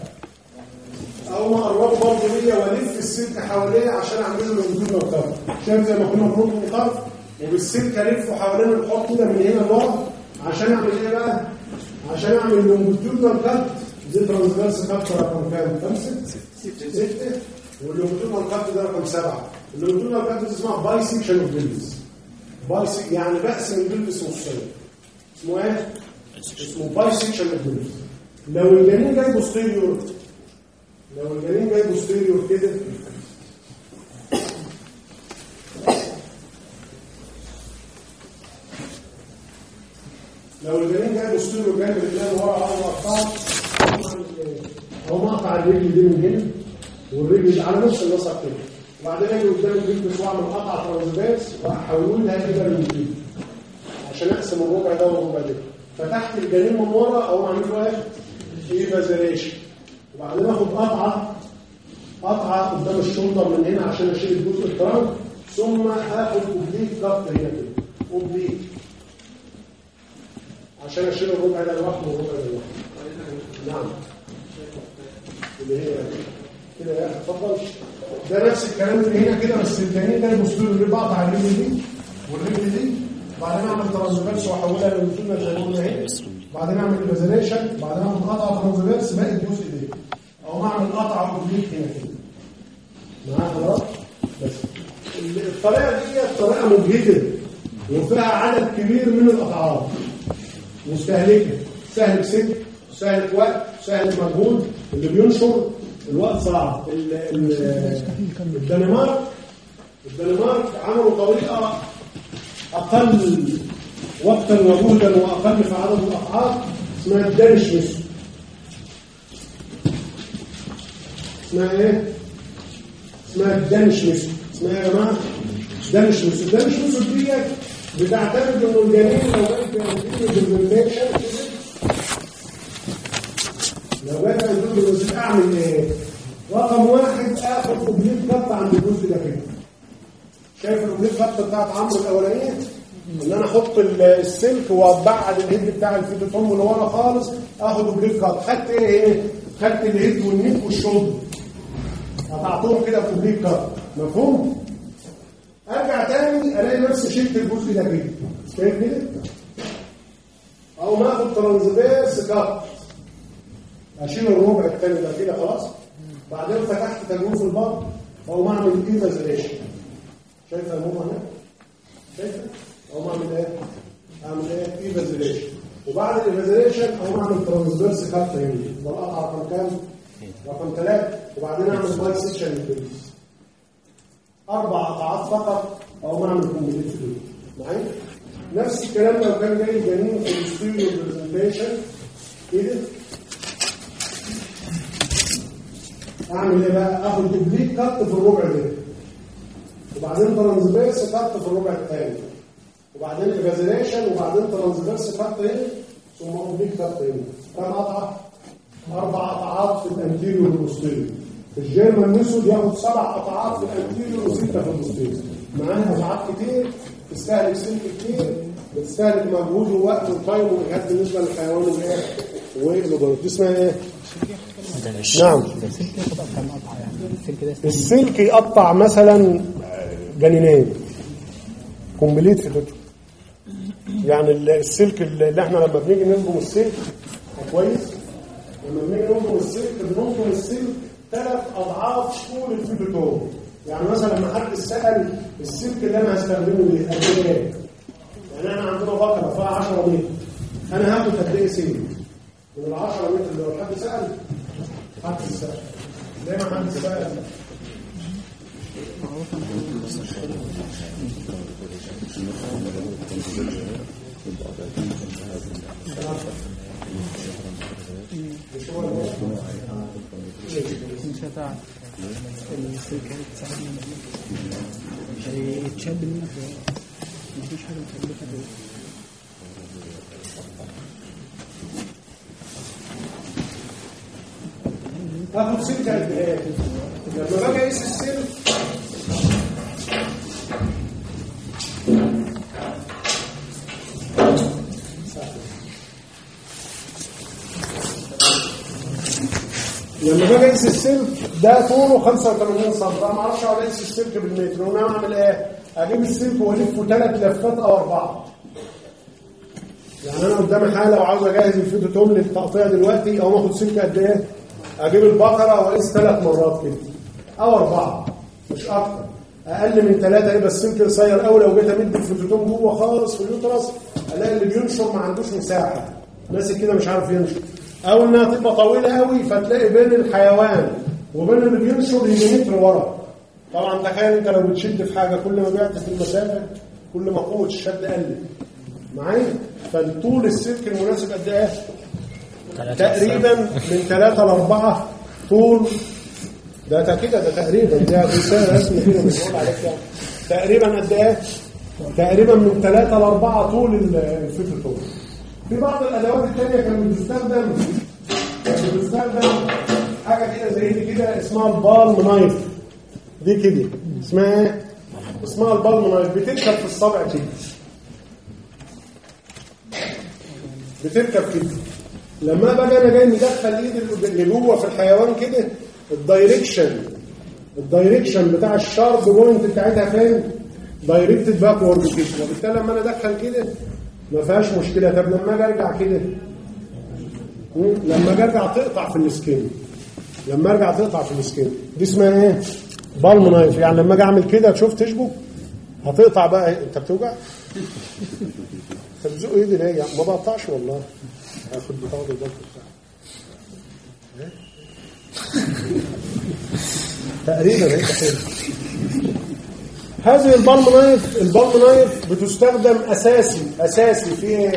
أو ما اقربه برضه ليا والف السلك حواليه عشان أعمل له longitudinal cut شايف زي ما كنا بنقول الكارف وبالسلك ألفه حوالين الحوض كده من هنا لورا عشان أعمل إيه بقى؟ عشان أعمل longitudinal cut دي transverse cut رقم كام؟ خمسة؟ ستة وال longitudinal cut ده رقم سبعة ال longitudinal cut دي اسمها bisection of pelvis باي يعني بقسم ال pelvis نصين اسمه إيه؟ اسمه bisection pelvis لو الجنين جاي posterior لو الجنين جاي posterior كده لو الجنين جاي posterior جاي بالله ورا عاوز اقطعه هو مقطع الرجل دي من هنا والرجل على نفس النسق كده. وبعدين أجي قدام الرجل واعمل قطعه transverse واحولها كده للجنين عشان أقسم الربع ده والربع ده فتحت الجنين من ورا أو أعمل له إيه؟ evisceration وبعدين أخد قطعة قطعة قدام ال shoulder من هنا عشان أشيل الجزء ال trunk ثم آخد oblique cut هنا كده oblique عشان أشيل الربع ده لوحده والربع ده لوحده. نعم. اللي هي كده يا اتفضل. ده نفس الكلام اللي هنا كده بس الجنين ده المسلول اللي بقطع الرجل دي والرجل دي. وبعدين اعمل transverse واحولها ما قلنا اهي بعدين اعمل evisceration بعدين اخد قطعه transverse باقي الجزء ده أو اعمل قطعه oblique هنا. كده معايا حضرتك بس. الطريقة دي طريقة مجهدة. وفيها عدد كبير من القطعات مستهلكة. سهل سلك سهل وقت سهل مجهود. اللي بينشر الوقت صعب. ال- ال- الدنمارك. الدنمارك عملوا طريقة أقل وقتا وجهدا وأقل في عدد القطعات اسمها ال Danish method اسمها إيه؟ اسمها ال Danish method اسمها يا جماعة؟ Danish method Danish method ديت بتعتمد إنه الجنين لو في الديفرنشن لو الديفرنشن اعمل إيه؟ رقم واحد اخد oblique cut عند الجزء ده كده شايف ال oblique cut بتاعت عمرو الأولانية؟ إن أنا أحط ال- السلك وأبعد ال head بتاع ال fetotome ورا خالص آخد oblique cut خدت إيه؟ إيه؟ خدت ال head وال neck وال shoulder. قطعتهم كده في oblique cut مفهوم؟ أرجع تاني ألاقي نفسي شلت الجزء ده كده. شايف كده؟ أو ناخد transverse cut أشيل الربع التاني ده كده خلاص. بعدين فتحت تجويف البطن أو أعمل evisceration شايفه الموضوع هنا؟ شايفه؟ أو اعمل إيه؟ اعمل إيه؟ evisceration وبعد ال evisceration أو اعمل transverse cut هنا ده رقم كام؟ رقم ثلاثة وبعدين اعمل bisection لل pelvis أربع قطعات فقط أو نعمل complete fluid معايا نفس الكلام لو كان جاي جنين في ال posterior presentation كده أعمل إيه بقى أخد complete cut في الربع ده وبعدين transverse cut في الربع الثاني وبعدين evisceration وبعدين transverse cut هنا ثم complete cut هنا كام قطعه أربع قطعات في ال anterior وال posterior ال German method ياخد سبع قطعات في ال anterior وستة في ال posterior معاها قطعات كتير تستهلك سلك كتير بتستهلك مجهود ووقت و time ومجهود بالنسبة للحيوان الايه والمجرد دي اسمها إيه؟ نعم. يعني. السلك يقطع مثلا جنينين complete fetotomy يعني ال- السلك اللي إحنا لما بنيجي ننظم السلك كويس. لما بنيجي ننظم السلك بننظم السلك ثلاث أضعاف طول ال fetotome يعني مثلا لما حد سأل السلك اللي أنا هستخدمه ليه؟ قد إيه؟ يعني إحنا عندنا بقرة فيها 10 متر. أنا هاخد قد إيه سلك؟ من ال 10 متر لو حد سأل حد سأل. دايما حد سأل؟ مش هتعرف السلك هي تساعدني هيتشد منك مفيش حاجة مثبته فيه اخد سلك قد إيه؟ لما باجي اقيس السلك لما باجي اقيس السلك ده طوله 85 سم أنا ما أعرفش اقعد اقيس السلك بالمتر. وأنا اعمل إيه؟ أجيب السلك وألفه ثلاث لفات أو أربعة. يعني أنا قدامي حالة وعاوز أجهز ال fetotome للتقطيع دلوقتي أو آخد سلك قد إيه؟ أجيب البكرة وأقيس ثلاث مرات كده. أو أربعة. مش أكتر. أقل من ثلاثة يبقى السلك قصير قوي لو جيت أمد ال fetotome جوه خالص في ال uterus ألاقي اللي بينشر ما عندوش مساحة. ماسك كده مش عارف ينشر. أو إنها تبقى طويلة قوي فتلاقي بين الحيوان وبين اللي بينشر يجي متر ورا. طبعا تخيل أنت لو بتشد في حاجة كل ما بعت في المسافة كل ما قوة الشد قلت. معايا؟ فالطول السلك المناسب قد إيه؟ تقريبا من ثلاثة لأربعة طول ده ده كده ده تقريبا ده رسالة رسمي كده مش بقول عليك تقريبا قد إيه؟ تقريبا من ثلاثة لأربعة طول ال- الفكر طول. في بعض الأدوات الثانية كانت بتستخدم كانت بتستخدم حاجة كده زي دي كده اسمها ال palm knife. دي كده. اسمها إيه؟ اسمها ال palm knife. بتركب في الصابع كده. بتركب كده. لما باجي أنا جاي مدخل ايدي اللي جوه في الحيوان كده ال direction ال direction بتاع ال sharp point بتاعتها فين؟ directed backward كده وبالتالي لما أنا ادخل كده ما فيهاش مشكلة. طب لما أجي أرجع كده؟ لما أجي أرجع تقطع في ال skin. لما أرجع تقطع في ال skin. دي اسمها إيه؟ palm knife يعني لما أجي أعمل كده تشوف تشبك هتقطع بقى؟ أنت بتوجع؟ انت بتزق ايدي ليه؟ ما بقطعش والله. هاخد بطاقة البنك بتاعي إيه؟ تقريبا هذه ال palm knife ال palm knife بتستخدم أساسي أساسي في؟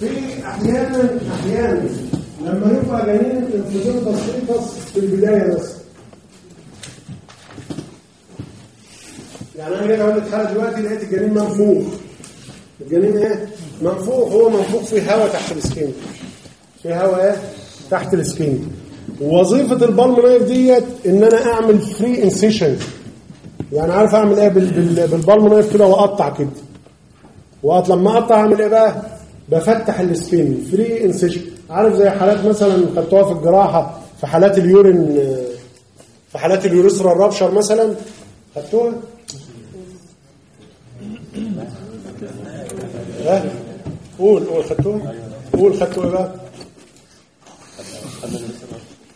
في أحيانا أحيانا لما يبقى جنين emphysematous في البداية بس يعني أنا جاي أقول لك حاله دلوقتي لقيت الجنين منفوخ الجنين إيه؟ منفوخ هو منفوخ في هواء تحت ال skin في هواء إيه؟ تحت ال skin وظيفه ال palm knife ديت إن أنا أعمل free incision يعني عارف أعمل إيه بال- بال- بال palm knife كده وأقطع كده. وقت لما أقطع أعمل إيه بقى؟ بفتح ال skin free incision عارف زي حالات مثلا خدتوها في الجراحة في حالات ال urine في حالات ال urethra ال rupture مثلا خدتوها ها قول قول خدتوها قول خدتوا إيه بقى؟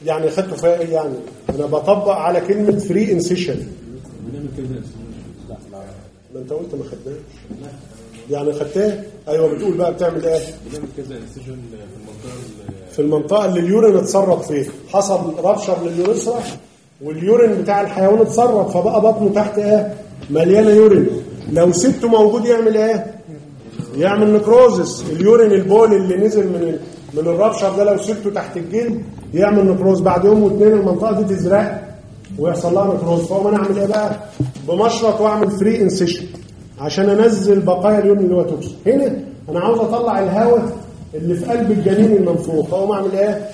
يعني خدتوا فيها إيه يعني؟ أنا بطبق على كلمة free incision ما أنت قلت ما خدناش يعني خدتها؟ أيوه بتقول بقى بتعمل إيه؟ بنعمل كذا incision في المنطقة ال- في المنطقة اللي ال urine اتسرب فيها. حصل rupture لل urethra وال urine بتاع الحيوان اتسرب فبقى بطنه تحت إيه؟ مليانة urine. لو سبته موجود يعمل إيه؟ يعمل necrosis. ال urine البول اللي نزل من. من ال rupture ده لو سبته تحت الجلد يعمل necrosis بعد يوم واثنين المنطقة دي تزرق ويحصل لها necrosis فاقوم أنا اعمل إيه بقى بمشرط وأعمل free incision عشان أنزل بقايا ال urine اللي هو toxin هنا أنا عاوز أطلع الهواء اللي في قلب الجنين المنفوخ. اقوم اعمل إيه؟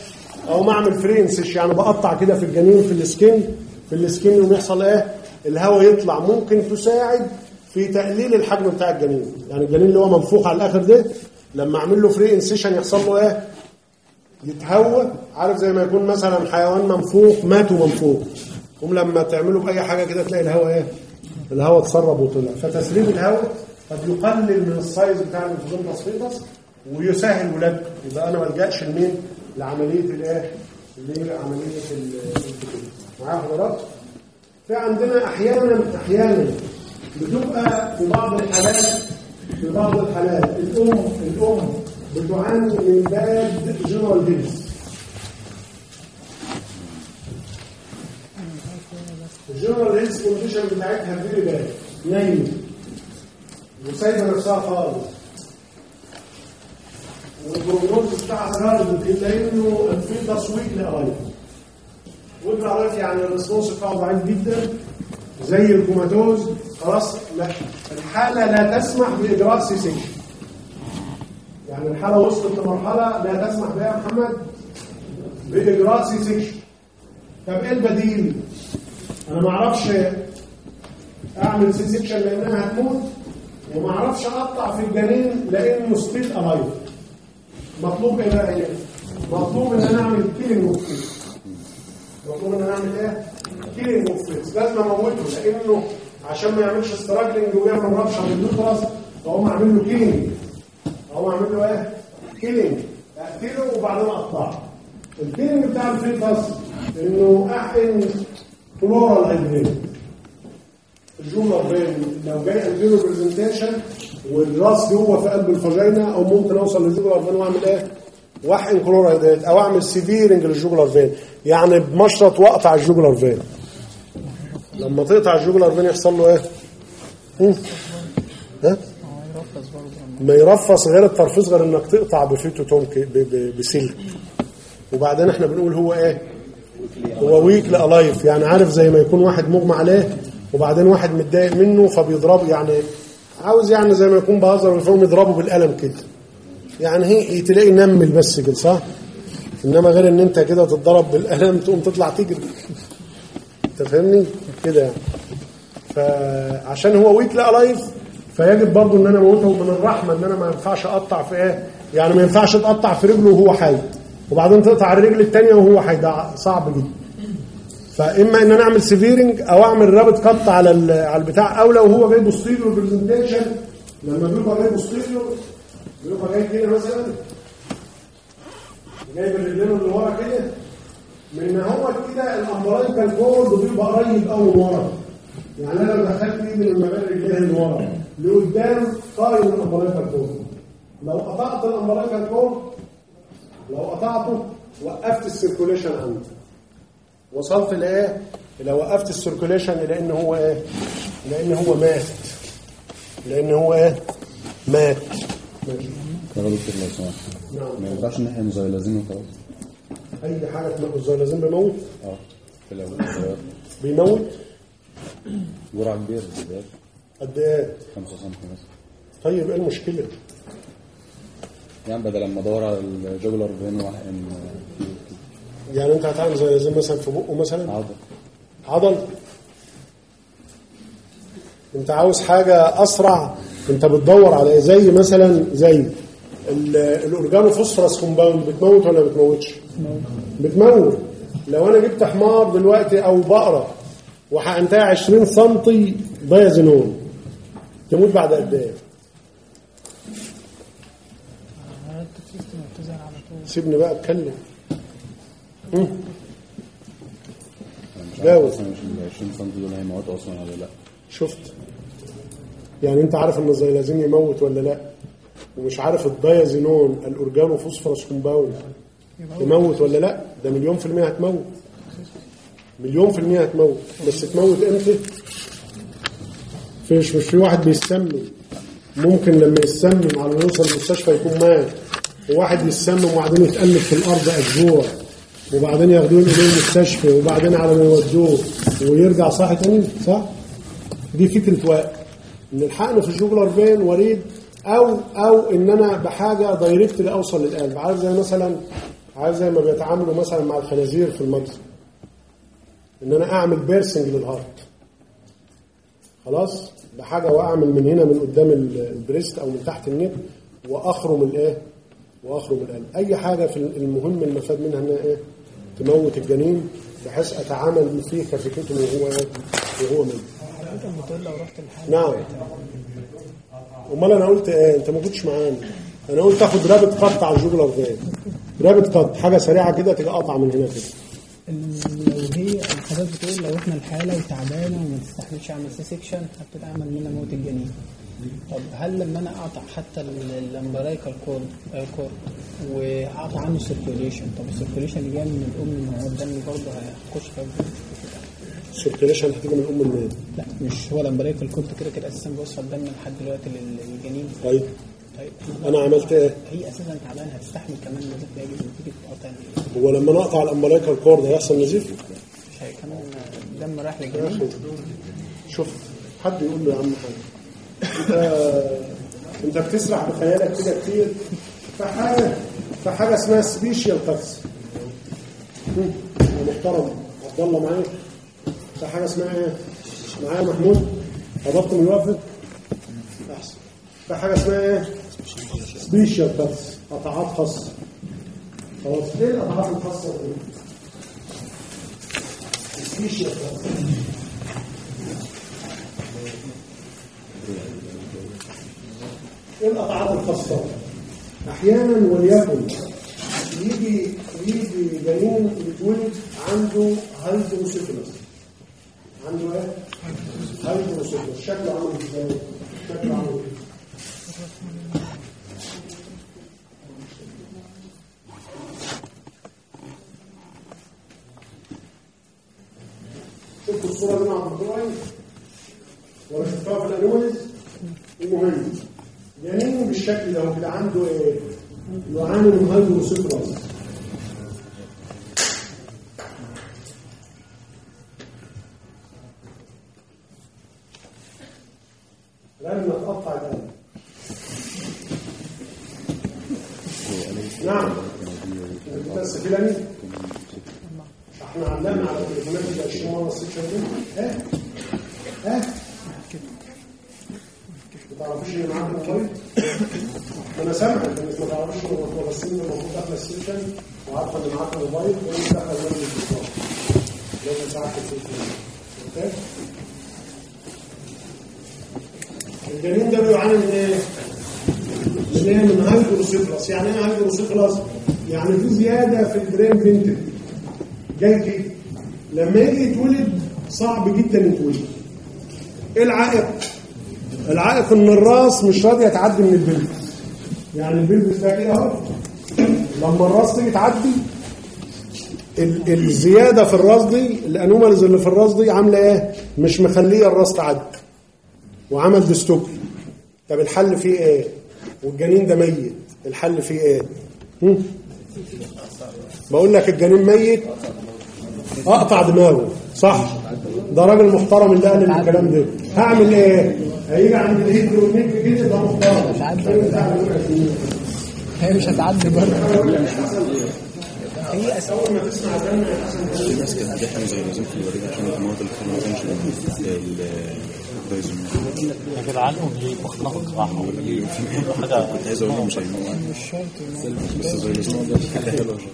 أقوم اعمل free incision يعني بقطع كده في الجنين في ال skin في ال skin يقوم يحصل إيه؟ الهواء يطلع. ممكن تساعد في تقليل الحجم بتاع الجنين. يعني الجنين اللي هو منفوخ على الآخر ده لما اعمل له free incision يحصل له إيه؟ يتهوى. عارف زي ما يكون مثلا حيوان منفوخ مات ومنفوخ. هم لما تعملوا بأي حاجة كده تلاقي الهواء إيه؟ الهواء اتسرب وطلع. فتسريب الهواء قد يقلل من ال size بتاع ال emphysematous fetus ويسهل ولادته يبقى أنا ما ألجأش لمين؟ لعملية الإيه؟ لعمليه القطع معايا حضرتك في عندنا أحيانا أحيانا بتبقى في بعض الحالات في بعض الحالات الام الأم بتعاني من bad general health ال general health condition بتاعتها very bad نايمة. وسايبة نفسها خالص. والبروجنوز بتاعها غالب الا انه في تصويت وابن قرايب يعني الريسبونس بتاعه ضعيف جدا. زي الكوماتوز خلاص لا الحالة لا تسمح باجراء سي سيكشن يعني الحالة وصلت لمرحلة لا تسمح بها يا محمد باجراء سي سيكشن طب إيه البديل؟ أنا ما أعرفش أعمل سي سيكشن لأنها هتموت وما أعرفش أقطع في الجنين لأنه still alive مطلوب إيه بقى إيه؟ مطلوب إن أنا أعمل killing مطلوب إن أنا أعمل إيه؟ killing of لازم اموته لأنه عشان ما يعملش struggling ويعمل rupture بال uterus فأقوم اعمل له killing أقوم اعمل له إيه؟ killing اقتله وبعدين اقطعه ال killing بتاع ال fetus إنه أحقن فلورال هيدرين الجملة بين لو جاي انتيرو برزنتيشن والرأس جوه في قلب الفاجينا أو ممكن أوصل للجوجلر فين واعمل إيه؟ وأحقن كلورايدات أو أعمل سيفيرنج للجوجلر فين يعني بمشرط وأقطع الجوجلر فين لما تقطع الجوجلر فين يحصل له إيه؟ ها؟ برضه ما يرفص غير الترفيز غير إنك تقطع بفيتو بسلك. وبعدين إحنا بنقول هو إيه؟ هو weakly alive يعني عارف زي ما يكون واحد مغمى عليه وبعدين واحد متضايق منه فبيضربه. يعني عاوز يعني زي ما يكون بهزر ويفهم يضربه بالقلم كده. يعني هي تلاقي نمل بس كده صح؟ إنما غير إن أنت كده تتضرب بالقلم تقوم تطلع تجري. أنت فاهمني؟ كده. فعشان هو weakly alive فيجب برضو إن أنا أموته من الرحمة إن أنا ما ينفعش أقطع في إيه؟ يعني ما ينفعش تقطع في رجله وهو حي. وبعدين تقطع الرجل الثانية وهو حي. ده صعب جدا. فإما إن أنا أعمل severing أو أعمل rapid cut على على البتاع أو لو هو جاي posterior presentation لما بيبقى جاي posterior بيبقى جاي كده مثلا جايب الرجلين اللي ورا كده. من هو كده ال umbilical cord بيبقى قريب قوي ورا يعني أنا لو دخلت ايدي من رجليه اللي ورا لقدام قارن ال umbilical cord لو قطعت ال umbilical cord لو قطعته وقفت ال circulation عنده وصلت لإيه؟ لو وقفت ال circulation لأن هو إيه؟ لأن هو مات. لأن هو إيه؟ مات. ماشي يا دكتور لو سمحت ما ينفعش إن إحنا ندي xylazine وخلاص أي حاجة تنقص ال xylazine بيموت آه في الأول. بيموت؟ جرعه كبيره بالذات قد إيه؟ 5 سم مثلا. طيب إيه المشكلة؟ يعني بدل ما أدور على ال jugular vein واحقن يعني أنت هتعمل xylazine مثلا في بقه مثلا؟ عضل. عضل؟ أنت عاوز حاجة أسرع؟ أنت بتدور على إيه؟ زي مثلا زي ال organophosphorus compound بتموت ولا بتموتش؟ بتموت. لو أنا جبت حمار دلوقتي أو بقرة وحقنتها 20 سم دايازينون تموت بعد قد إيه؟ سيبني بقى أتكلم. مم. أنا مش جاوب. عارف أصلا مش ال 20 سم دول هيموتوا أصلا ولا لا شفت؟ يعني أنت عارف إن الزيلازين يموت ولا لأ؟ ومش عارف ال diazinon ال organophosphorus compound يموت ولا لأ؟ ده مليون في المية هتموت. مليون في المية هتموت. بس تموت إمتى؟ فيش مش في واحد بيسمم ممكن لما يسمم على ما يوصل المستشفى يكون مات. وواحد يسمم وبعدين يتقلب في الأرض أسبوع. وبعدين ياخدوه اليه المستشفى وبعدين على ما يودوه. ويرجع صاحي تاني صح؟ دي فكرة وقت. إن الحقن في ال jugular vein وريد أو أو إن أنا بحاجة directly اوصل للقلب عارف زي مثلا عارف زي ما بيتعاملوا مثلا مع الخنازير في المجزر إن أنا أعمل piercing لل heart. خلاص؟ بحاجة وأعمل من هنا من قدام ال- ال breast أو من تحت النب وأخرم الايه وأخرم القلب أي حاجة في المهم المفاد منها انها إيه؟ تموت الجنين بحيث أتعامل فيه كفكرته وهو إيه؟ وهو ميت. الحاجة. نعم. امال أنا قلت إيه أنت ما كنتش معانا. أنا قلت آخد rapid cut على ال jugular vein rapid cut حاجة سريعة كده تيجي قطع من هنا كده. لو هي حضرتك بتقول لو إحنا الحالة وتعبانة وما تستحملش أعمل C section هتتعمل منها موت الجنين. طب هل لما أنا أقطع حتى ال umbilical cord آه، cord وأقطع عنه ال circulation طب ال circulation اللي جاي من الأم هو الدم برضه هيخش في ال circulation هتيجي من أم النادي لا مش هو ال umbilical cord كده كده أساسا بيوصل دم لحد دلوقتي لل- للجنين. طيب. طيب. أنا عملت إيه؟ هي أساسا تعبانة هتستحمل كمان نزيف يجي نتيجه قطع هو لما نقطع ال umbilical cord هيحصل نزيف؟ مش هي كمان دم رايح للجنين. شوف حد يقول له يا عم حاجة انت انت بتسرح بخيالك كده كتير. في حاجة في حاجة اسمها special cuts محترم عبد الله معايا في حاجة اسمها إيه؟ معايا محمود. حضرتم الوقفه أحسن. في حاجة اسمها إيه؟ special cuts قطعات خاصه خلاص. إيه القطعات الخاصة دي special cuts إيه القطعات الخاصة؟ أحيانا وليكن يجي يجي جنين يتولد عنده hydrocephalus عنده إيه؟ hydrocephalus شكله عامل إزاي؟ شكله عامل إيه؟ شفتوا الصورة مع الدكتور أيمن؟ ولا شفتها في الأنوماليز؟ المهم جنين بالشكل ده وكده عنده إيه؟ يعاني من هايدروسيفلس لما تقطع القلب نعم. بس فلاني إحنا علمنا على التليفونات ال 20 مره السكشن دي ها؟ ها؟ ما تعرفوش إن معاكم موبايل أنا سامع إنك ما تعرفوش ان الممثلين المفروض داخله السكشن وعارفة إن معاكم موبايل وانت داخله جنب الدكتور لازم ساعه السكشن أوكي؟ ده بيعاني من هايدروسيفلس يعني إيه هايدروسيفلس؟ يعني في زيادة في ال brain ventricle جاي كده لما يجي يتولد صعب جدا يتولد. إيه العائق؟ العائق إن الراس مش راضية تعدي من ال pelvis. يعني ال pelvis ده كده أهو. لما الراس تيجي تعدي ال- الزيادة في الراس دي ال anomalies اللي في الراس دي عاملة إيه؟ مش مخلية الراس تعدي وعمل dystocia طب الحل فيه إيه؟ والجنين ده ميت الحل فيه إيه؟ هم؟ بقول لك الجنين ميت أقطع دماغه صح ده راجل محترم اللي قال الكلام ده هعمل إيه؟ هيجي عند الهيد والنك كده ده محترم؟ هي مش هتعدي برضه هي أساسا أول ما تسمع ده في ناس كانت بتحمل زي نظام في الوريد عشان المواد اللي كانوا ما كانش الدايزون يا جدعان ليه بخنقك راحه حاجة عايز أقول مش مش بس زي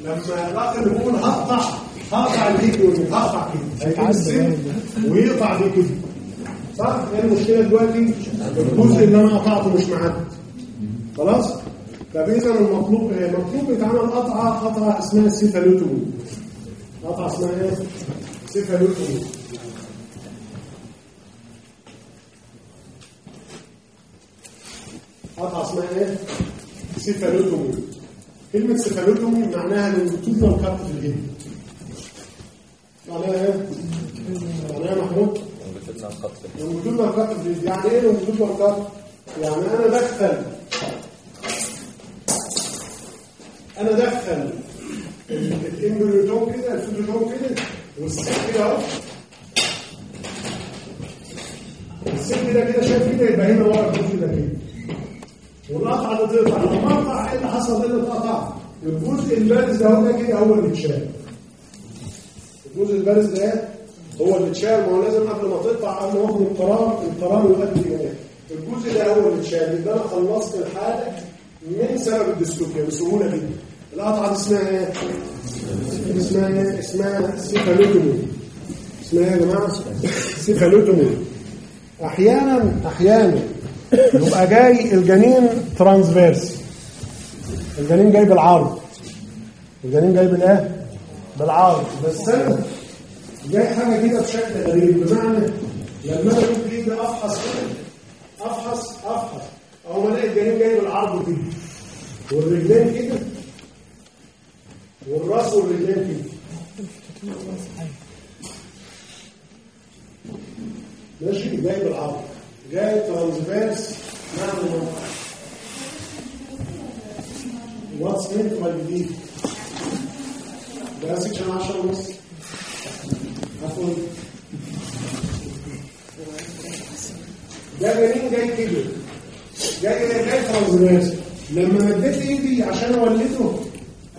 لما الراجل يقول هقطع هقطع والنك هقطع كده هيجيب السن ويقطع دي كده صح؟ إيه المشكلة دلوقتي؟ الجزء اللي أنا قطعته مش معدي خلاص؟ طب اذا المطلوب؟ مطلوب يتعمل قطعه قطعه اسمها سيفالوتومي قطعه اسمها إيه؟ cephalotomy قطعة اسمها إيه؟ cephalotomy كلمة cephalotomy معناها longitudinal cut في ال head معناها إيه؟ معناها محمود؟ longitudinal cut في ال head يعني إيه longitudinal cut؟ يعني أنا بدخل أنا دخل ال embryotome كده ال fetotome كده والسك كده أهو السك ده كده شايف كده يبقى هنا ورا الجزء ده كده والقطعه اللي تقطع لما اقطع إيه اللي حصل اللي اتقطع؟ الجزء البارز ده هو ده كده هو اللي اتشال الجزء البارز ده هو اللي اتشال ما هو لازم قبل ما تقطع قبل ما اخد القرار القرار يؤدي إلى إيه الجزء ده هو اللي اتشال يبقى أنا خلصت الحاله من سبب ال dystocia بسهوله جدا القطعه دي اسمها إيه؟ اسمها إيه؟ اسمها cephalotomy اسمها إيه يا جماعة؟ cephalotomy أحيانا أحيانا يبقى جاي الجنين transverse. الجنين جاي بالعرض. الجنين جاي بالإيه؟ بالعرض. بس أنا جاي حاجة كده بشكل غريب. بمعنى لما أنا كنت ايدي أفحص كده أفحص أفحص. أو ما ألاقي الجنين جاي بالعرض كده والرجلين كده. والرأس والرجلين كده. ماشي؟ جاي بالعرض. جاي ترانسفيرس مع المنطقة واتس مينت باي جديد ده سكشن 10 ونص عفوا ده جنين جاي كده جاي جاي transverse لما مديت إيدي عشان أولده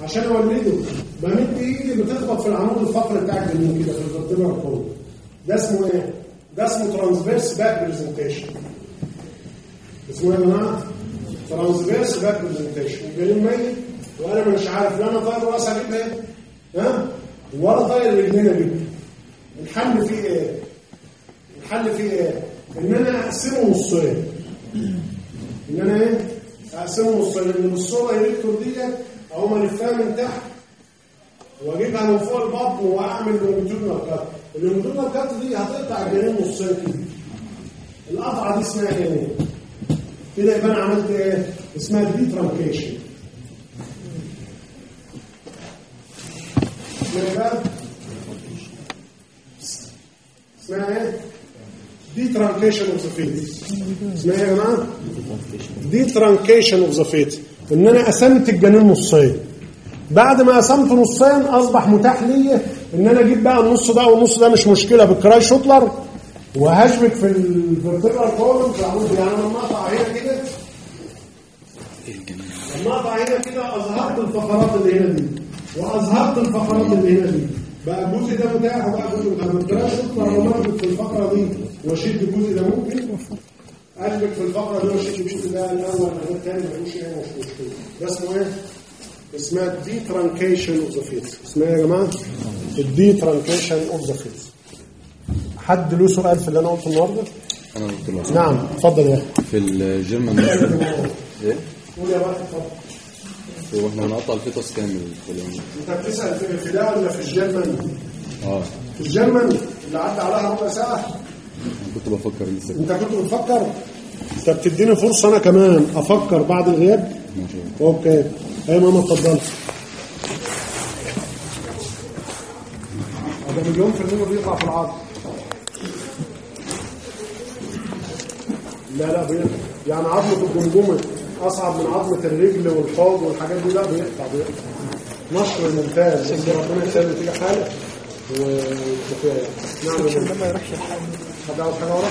عشان أولده بمد إيدي بتخبط في العمود الفقري بتاع الجنين كده في ال vertebra القوي ده. اسمه إيه؟ ده اسمه transverse back presentation اسمه إيه يا جماعة؟ transverse back presentation الجنين ميت وأنا مش عارف لا أنا طاير راس أجيب إيه؟ ها؟ ولا طاير رجلين أجيب الحل فيه إيه؟ الحل فيه إيه؟ إن أنا أقسمه نصين إن أنا إيه؟ أقسمه نصين إن الصورة يلكتور ديت أقوم ألفها من تحت وأجيبها من فوق البطن وأعمل لونجيتودنال كات اللونجيتودنال كات دي هتقطع الجنين نصين كده القطعة دي اسمها إيه؟ كده يبقى أنا عملت إيه؟ اسمها detruncation؟ اسمها إيه؟ detruncation of the fetus اسمها إيه يا جماعة؟ detruncation of the fetus إن أنا قسمت الجنين نصين بعد ما قسمت نصين أصبح متاح لي إن أنا أجيب بقى النص ده والنص ده مش مشكلة بال Krey Schottler وهشبك في ال vertebral column العمود يعني لما أقطع هنا كده لما أقطع هنا كده أظهرت الفقرات اللي هنا دي. وأظهرت الفقرات اللي هنا دي. بقى الجزء ده متاح وبقى الجزء ده بال Krey Schottler لما أربط في الفقرة دي وأشد الجزء ده ممكن؟ أشبك في الفقرة دي وأشد الجزء ده الأول الثاني إيه مش مشكلة. ده اسمه إيه؟ اسمها detruncation of the fetus اسمها يا جماعة؟ ال detruncation of the fetus حد له سؤال في اللي أنا قلته النهارده؟ أنا قلت له. نعم اتفضل يا أخي. في ال German إيه؟ قول يا بقى اتفضل. هو إحنا هنقطع الفيتوس كامل أنت بتسأل في ده ولا في الجرمن؟ آه. في الجرمن اللي عدى عليها ربع ساعة. كنت بفكر لسه. أنت كنت بتفكر؟ أنت بتديني فرصة أنا كمان أفكر بعد الغياب؟ ماشي. أوكي. أي ماما اتفضل هذا مليون في المية بيطلع في العظم لا لا بيقطع يعني عظمة الجمجمة أصعب من عظمة الرجل والحوض والحاجات دي لا بيقطع بيقطع نشر ممتاز بس ربنا يسهل تيجي حالة وكفاية. نعم ماما. ما يروحش الحال حد عاوز حاجة ورا؟